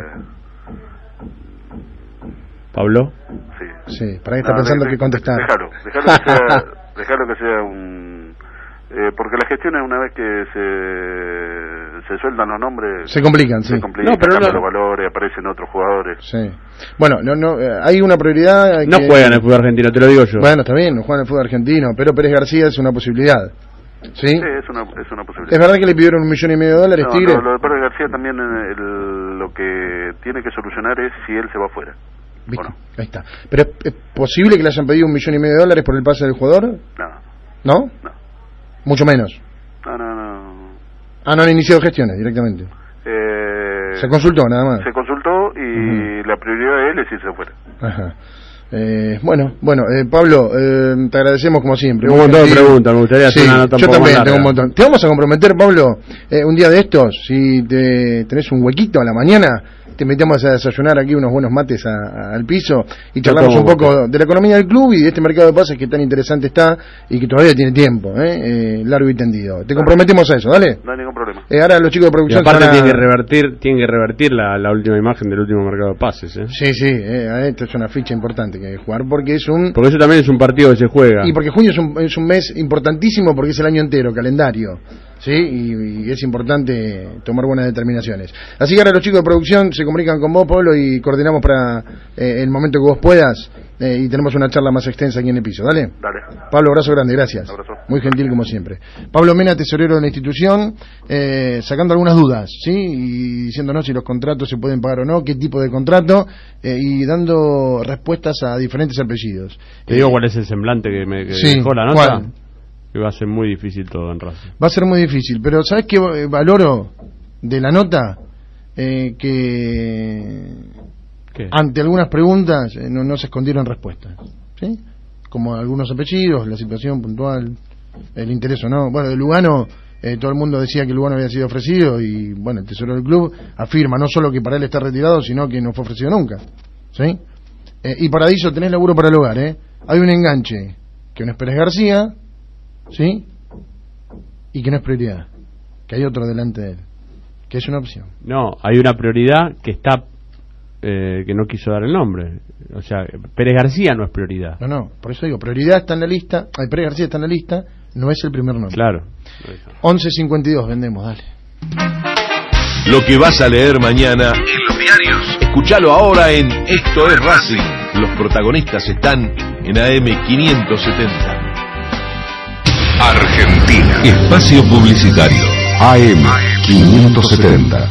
¿Pablo? sí. Sí, para que está No, pensando de- qué contestar. Déjalo, déjalo que sea, *laughs* déjalo que sea un... eh, porque las gestiones una vez que se, se sueltan los nombres... Se complican, sí. Se complican, No, pero cambian no- los valores, aparecen otros jugadores. Sí. Bueno, no, no, eh, hay una prioridad. No que- juega en el fútbol argentino, te lo digo yo. Bueno, está bien, no juega en el fútbol argentino, pero Pérez García es una posibilidad. ¿Sí? Sí, es una, es una posibilidad. ¿Es verdad que le pidieron un millón y medio de dólares, No, Tigre? lo, lo de Pérez García también eh, el- lo que tiene que solucionar es si él se va afuera. ¿Viste? Bueno. Ahí está. ¿Pero es, es posible que le hayan pedido un millón y medio de dólares por el pase del jugador? No, ¿No? no, Mucho menos. no, no. no. Ah, no han iniciado gestiones directamente. Eh, Se consultó nada más. se consultó y la prioridad de él es irse afuera. Ajá. Eh, bueno, bueno, eh, Pablo, eh, te agradecemos como siempre. Un montón de preguntas, me gustaría hacer Sí, una nota Yo también tengo un montón. Te vamos a comprometer, Pablo, eh, un día de estos, si te, tenés un huequito a la mañana, te metemos a desayunar aquí unos buenos mates a- a- al piso y charlamos un poco de la economía del club y de este mercado de pases que tan interesante está y que todavía tiene tiempo, eh, eh, largo y tendido. Te comprometemos a eso, dale. No hay ningún problema. Eh, ahora los chicos de Y producción aparte se van a- que revertir, tiene que revertir la, la última imagen del último mercado de pases, ¿eh? Sí, sí, eh, esto es una ficha importante que hay que jugar porque es un... Porque eso también es un partido que se juega. Y porque junio es un, es un mes importantísimo porque es el año entero, calendario. ¿Sí? Y, y es importante tomar buenas determinaciones. Así que ahora los chicos de producción se comunican con vos, Pablo, y coordinamos para eh, el momento que vos puedas. eh, y tenemos una charla más extensa aquí en el piso. ¿Dale? Dale. Pablo, abrazo grande, gracias. Abrazo. Muy gentil como siempre. Pablo Mena, tesorero de la institución, eh, sacando algunas dudas, ¿sí? Y diciéndonos si los contratos se pueden pagar o no, qué tipo de contrato, eh, y dando respuestas a diferentes apellidos. Te digo cuál es el semblante que me que Sí, dejó la nota. ¿cuál? Que va a ser muy difícil todo en Racing. Va a ser muy difícil, pero ¿sabes qué eh, valoro de la nota? Eh, que ¿Qué? ante algunas preguntas eh, no, no se escondieron respuestas, ¿sí? Como algunos apellidos, la situación puntual, el interés o no. Bueno, de Lugano, eh, todo el mundo decía que Lugano había sido ofrecido y, bueno, el tesoro del club afirma no solo que para él está retirado, sino que no fue ofrecido nunca, ¿sí? Y Paradiso, tenés laburo para el hogar, ¿eh? Hay un enganche, que no es Pérez García, ¿sí? Y que no es prioridad, que hay otro delante de él, que es una opción. No, hay una prioridad que está eh, que no quiso dar el nombre. O sea, Pérez García no es prioridad. No, no, por eso digo, prioridad está en la lista, ay, Pérez García está en la lista, no es el primer nombre. Claro. 11.52, vendemos, dale. Lo que vas a leer mañana en los diarios. Escúchalo ahora en Esto es Racing. Los protagonistas están en AM 570. Argentina. Espacio Publicitario. AM 570.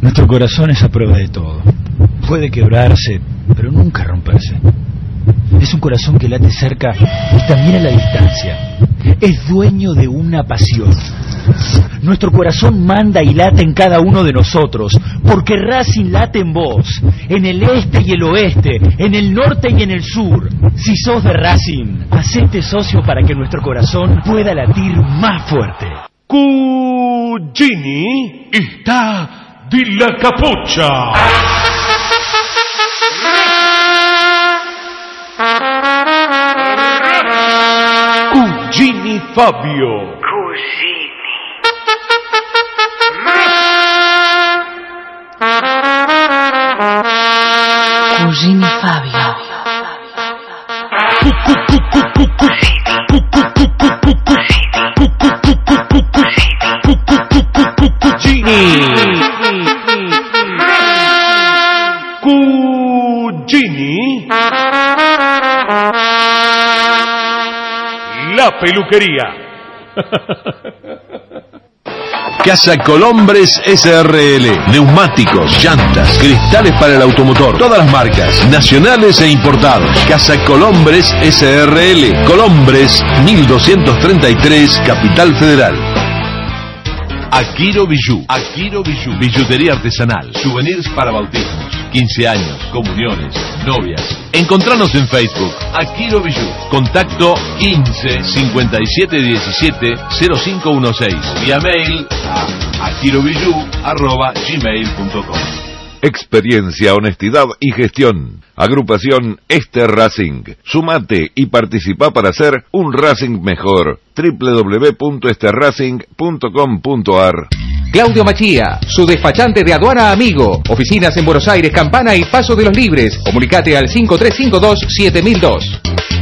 Nuestro corazón es a prueba de todo. Puede quebrarse, pero nunca romperse. Es un corazón que late cerca y también a la distancia. Es dueño de una pasión. Nuestro corazón manda y late en cada uno de nosotros, porque Racing late en vos, en el este y el oeste, en el norte y en el sur. Si sos de Racing, hacete socio para que nuestro corazón pueda latir más fuerte. Cugini está de la capucha. Cugini Fabio. Cugini Fabio. Cugini. Peluquería. Casa Colombres SRL. Neumáticos, llantas, cristales para el automotor. Todas las marcas, nacionales e importados. Casa Colombres SRL. Colombres 1233, Capital Federal. Aquiro Bijú. Aquiro Bijú. Billutería artesanal. Souvenirs para bautismos, 15 años, comuniones, novias. Encontranos en Facebook. Aquiro Bijú. Contacto 15 57 17 0516. Vía mail a aquirobiju.gmail.com Experiencia, honestidad y gestión. Agrupación Este Racing. Sumate y participa para hacer un Racing mejor. www.esterracing.com.ar Claudio Machía, su despachante de aduana amigo. Oficinas en Buenos Aires, Campana y Paso de los Libres. Comunicate al 5352-7002.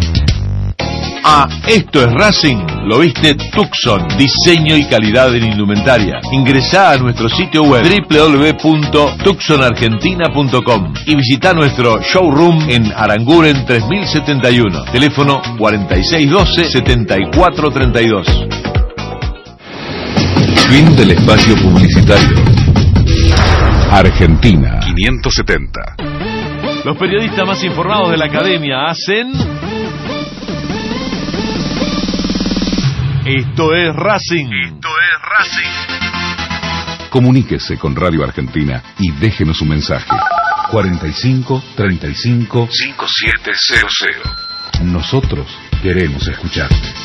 Ah, esto es Racing. Lo viste Tucson. Diseño y calidad en indumentaria. Ingresá a nuestro sitio web www.tucsonargentina.com y visita nuestro showroom en Aranguren 3071. Teléfono 4612-7432. Fin del espacio publicitario. Argentina 570. Los periodistas más informados de la academia hacen... Esto es Racing. Esto es Racing. Comuníquese con Radio Argentina y déjenos un mensaje. 45 35 5700. Nosotros queremos escucharte.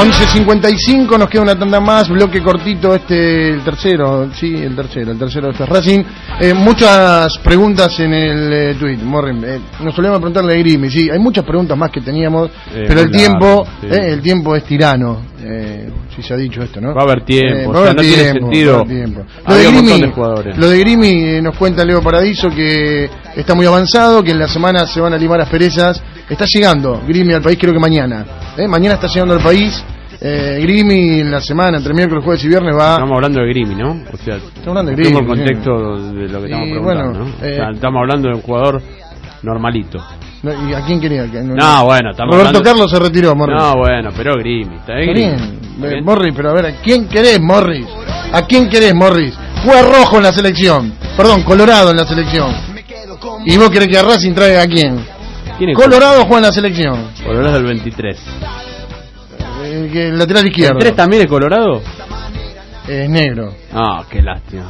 11.55, nos queda una tanda más, bloque cortito, este, el tercero, sí, el tercero, el tercero de este Racing. Eh, muchas preguntas en el eh, tweet, Morren. Eh, nos solíamos preguntarle a Grimi, sí, hay muchas preguntas más que teníamos, pero el tiempo, largo, sí. eh, el tiempo es tirano, eh, si se ha dicho esto, ¿no? Va a haber tiempo, Eh, o sea, no tiene sentido. tiempo. Lo de Grimi, de jugadores. lo de Grimi eh, nos cuenta Leo Paradiso que está muy avanzado, que en la semana se van a limar asperezas. Está llegando Grimi al país, creo que mañana. ¿eh? Mañana está llegando al país. Eh, Grimi en la semana, entre miércoles, jueves y viernes, va. Estamos hablando de Grimi, ¿no? O sea, Estamos hablando de Grimi, el contexto de lo que estamos preguntando, bueno, ¿no? O eh, sea, estamos hablando de un jugador normalito. No, ¿Y a quién quería? Que- No, bueno, estamos Roberto hablando- Carlos se retiró, Morris. No, bueno, pero Grimi, está bien. Eh, bien. Morris, pero a ver, ¿a quién querés, Morris? ¿A quién querés, Morris? Juega rojo en la selección. Perdón, Colorado en la selección. ¿Y vos querés que a Racing traiga a quién? ¿Quién Colorado juega en la selección. Colorado del 23. El, que- el lateral izquierdo. ¿El 3 también es Colorado? Es negro. Ah, qué lástima.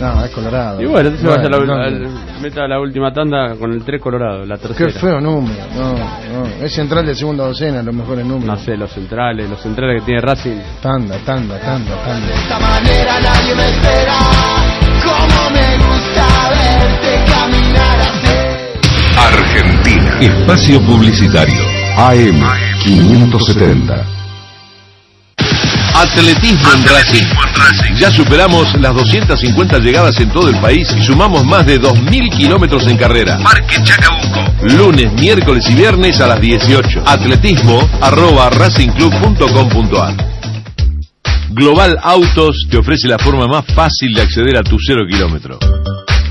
No, es Colorado. Y bueno, entonces vas a la, Bueno, no, al- meta la última tanda con el 3 Colorado, la tercera. Qué feo número. No, no. Es central de segunda docena, los mejores números. No sé, los centrales, los centrales que tiene Racing. Tanda, tanda, tanda, tanda. esta manera nadie me espera. Como me gusta verte caminar así. Argentina. Espacio Publicitario. AM 570. Atletismo en Racing. Ya superamos las 250 llegadas en todo el país y sumamos más de 2.000 kilómetros en carrera. Parque Chacabuco. Lunes, miércoles y viernes a las 18. Atletismo arroba racingclub.com.ar Global Autos te ofrece la forma más fácil de acceder a tu cero kilómetro.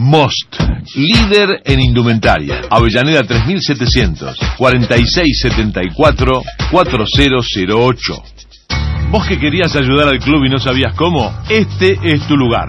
Most, líder en indumentaria. Avellaneda 3700, 4674, 4008. Vos que querías ayudar al club y no sabías cómo, este es tu lugar.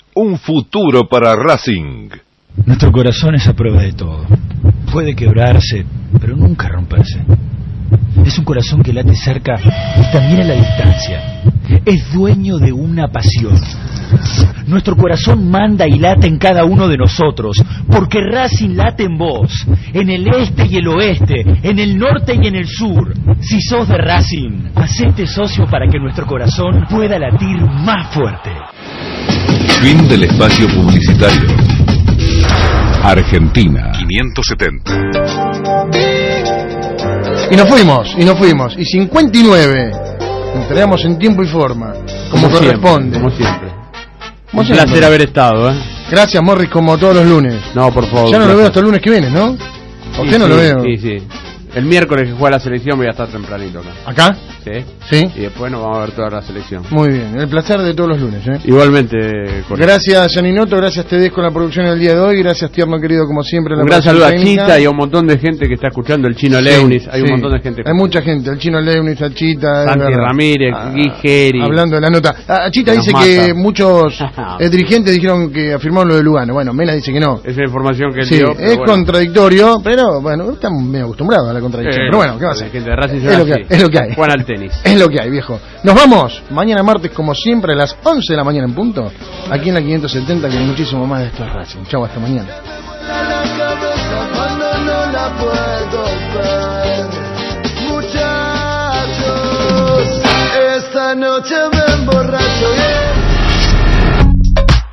un futuro para Racing. Nuestro corazón es a prueba de todo. Puede quebrarse, pero nunca romperse. Es un corazón que late cerca y también a la distancia. Es dueño de una pasión. Nuestro corazón manda y late en cada uno de nosotros, porque Racing late en vos, en el este y el oeste, en el norte y en el sur. Si sos de Racing, hacete socio para que nuestro corazón pueda latir más fuerte. Fin del espacio publicitario. Argentina 570. Y nos fuimos, y nos fuimos. Y 59. Entregamos en tiempo y forma. Como, Como siempre, corresponde. como siempre. Un siempre. placer haber estado, ¿eh? Gracias, Morris, como todos los lunes. No, por favor. Ya no lo veo hasta el lunes que viene, ¿no? A usted Sí, no lo veo. Sí, sí. El miércoles que juega la selección voy a estar tempranito acá. ¿Acá? Sí. Sí. Y después nos vamos a ver toda la selección. Muy bien, el placer de todos los lunes. ¿eh? Igualmente, Jorge. Gracias, Janinoto, gracias Tedesco con la producción del día de hoy, gracias Tierno querido como siempre. en la Un gran saludo a. Chita y a un montón de gente que está escuchando, el chino Sí, Leunis, hay sí. un montón de gente. Hay mucha gente, el chino Leunis, a Chita. Santi. Ramírez, Ah, Guijeri. Hablando de la nota. Ah, Chita Nos dice mata. que muchos *laughs* eh, dirigentes dijeron que afirmaron lo de Lugano. Bueno, Mena dice que no. Esa información que él Sí, dio. es bueno. contradictorio, pero bueno, estamos medio acostumbrados a la contradicción. Eh, pero bueno, ¿qué va a la ser? gente de Racing Es lo, que, así. es lo que hay. Juegan al tenis. *laughs* Es lo que hay, viejo. Nos vamos mañana martes, como siempre, a las 11 de la mañana en punto, aquí en la 570, con muchísimo más de esto es Racing. Chau, hasta mañana. la la.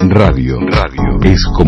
Radio. Radio. Es como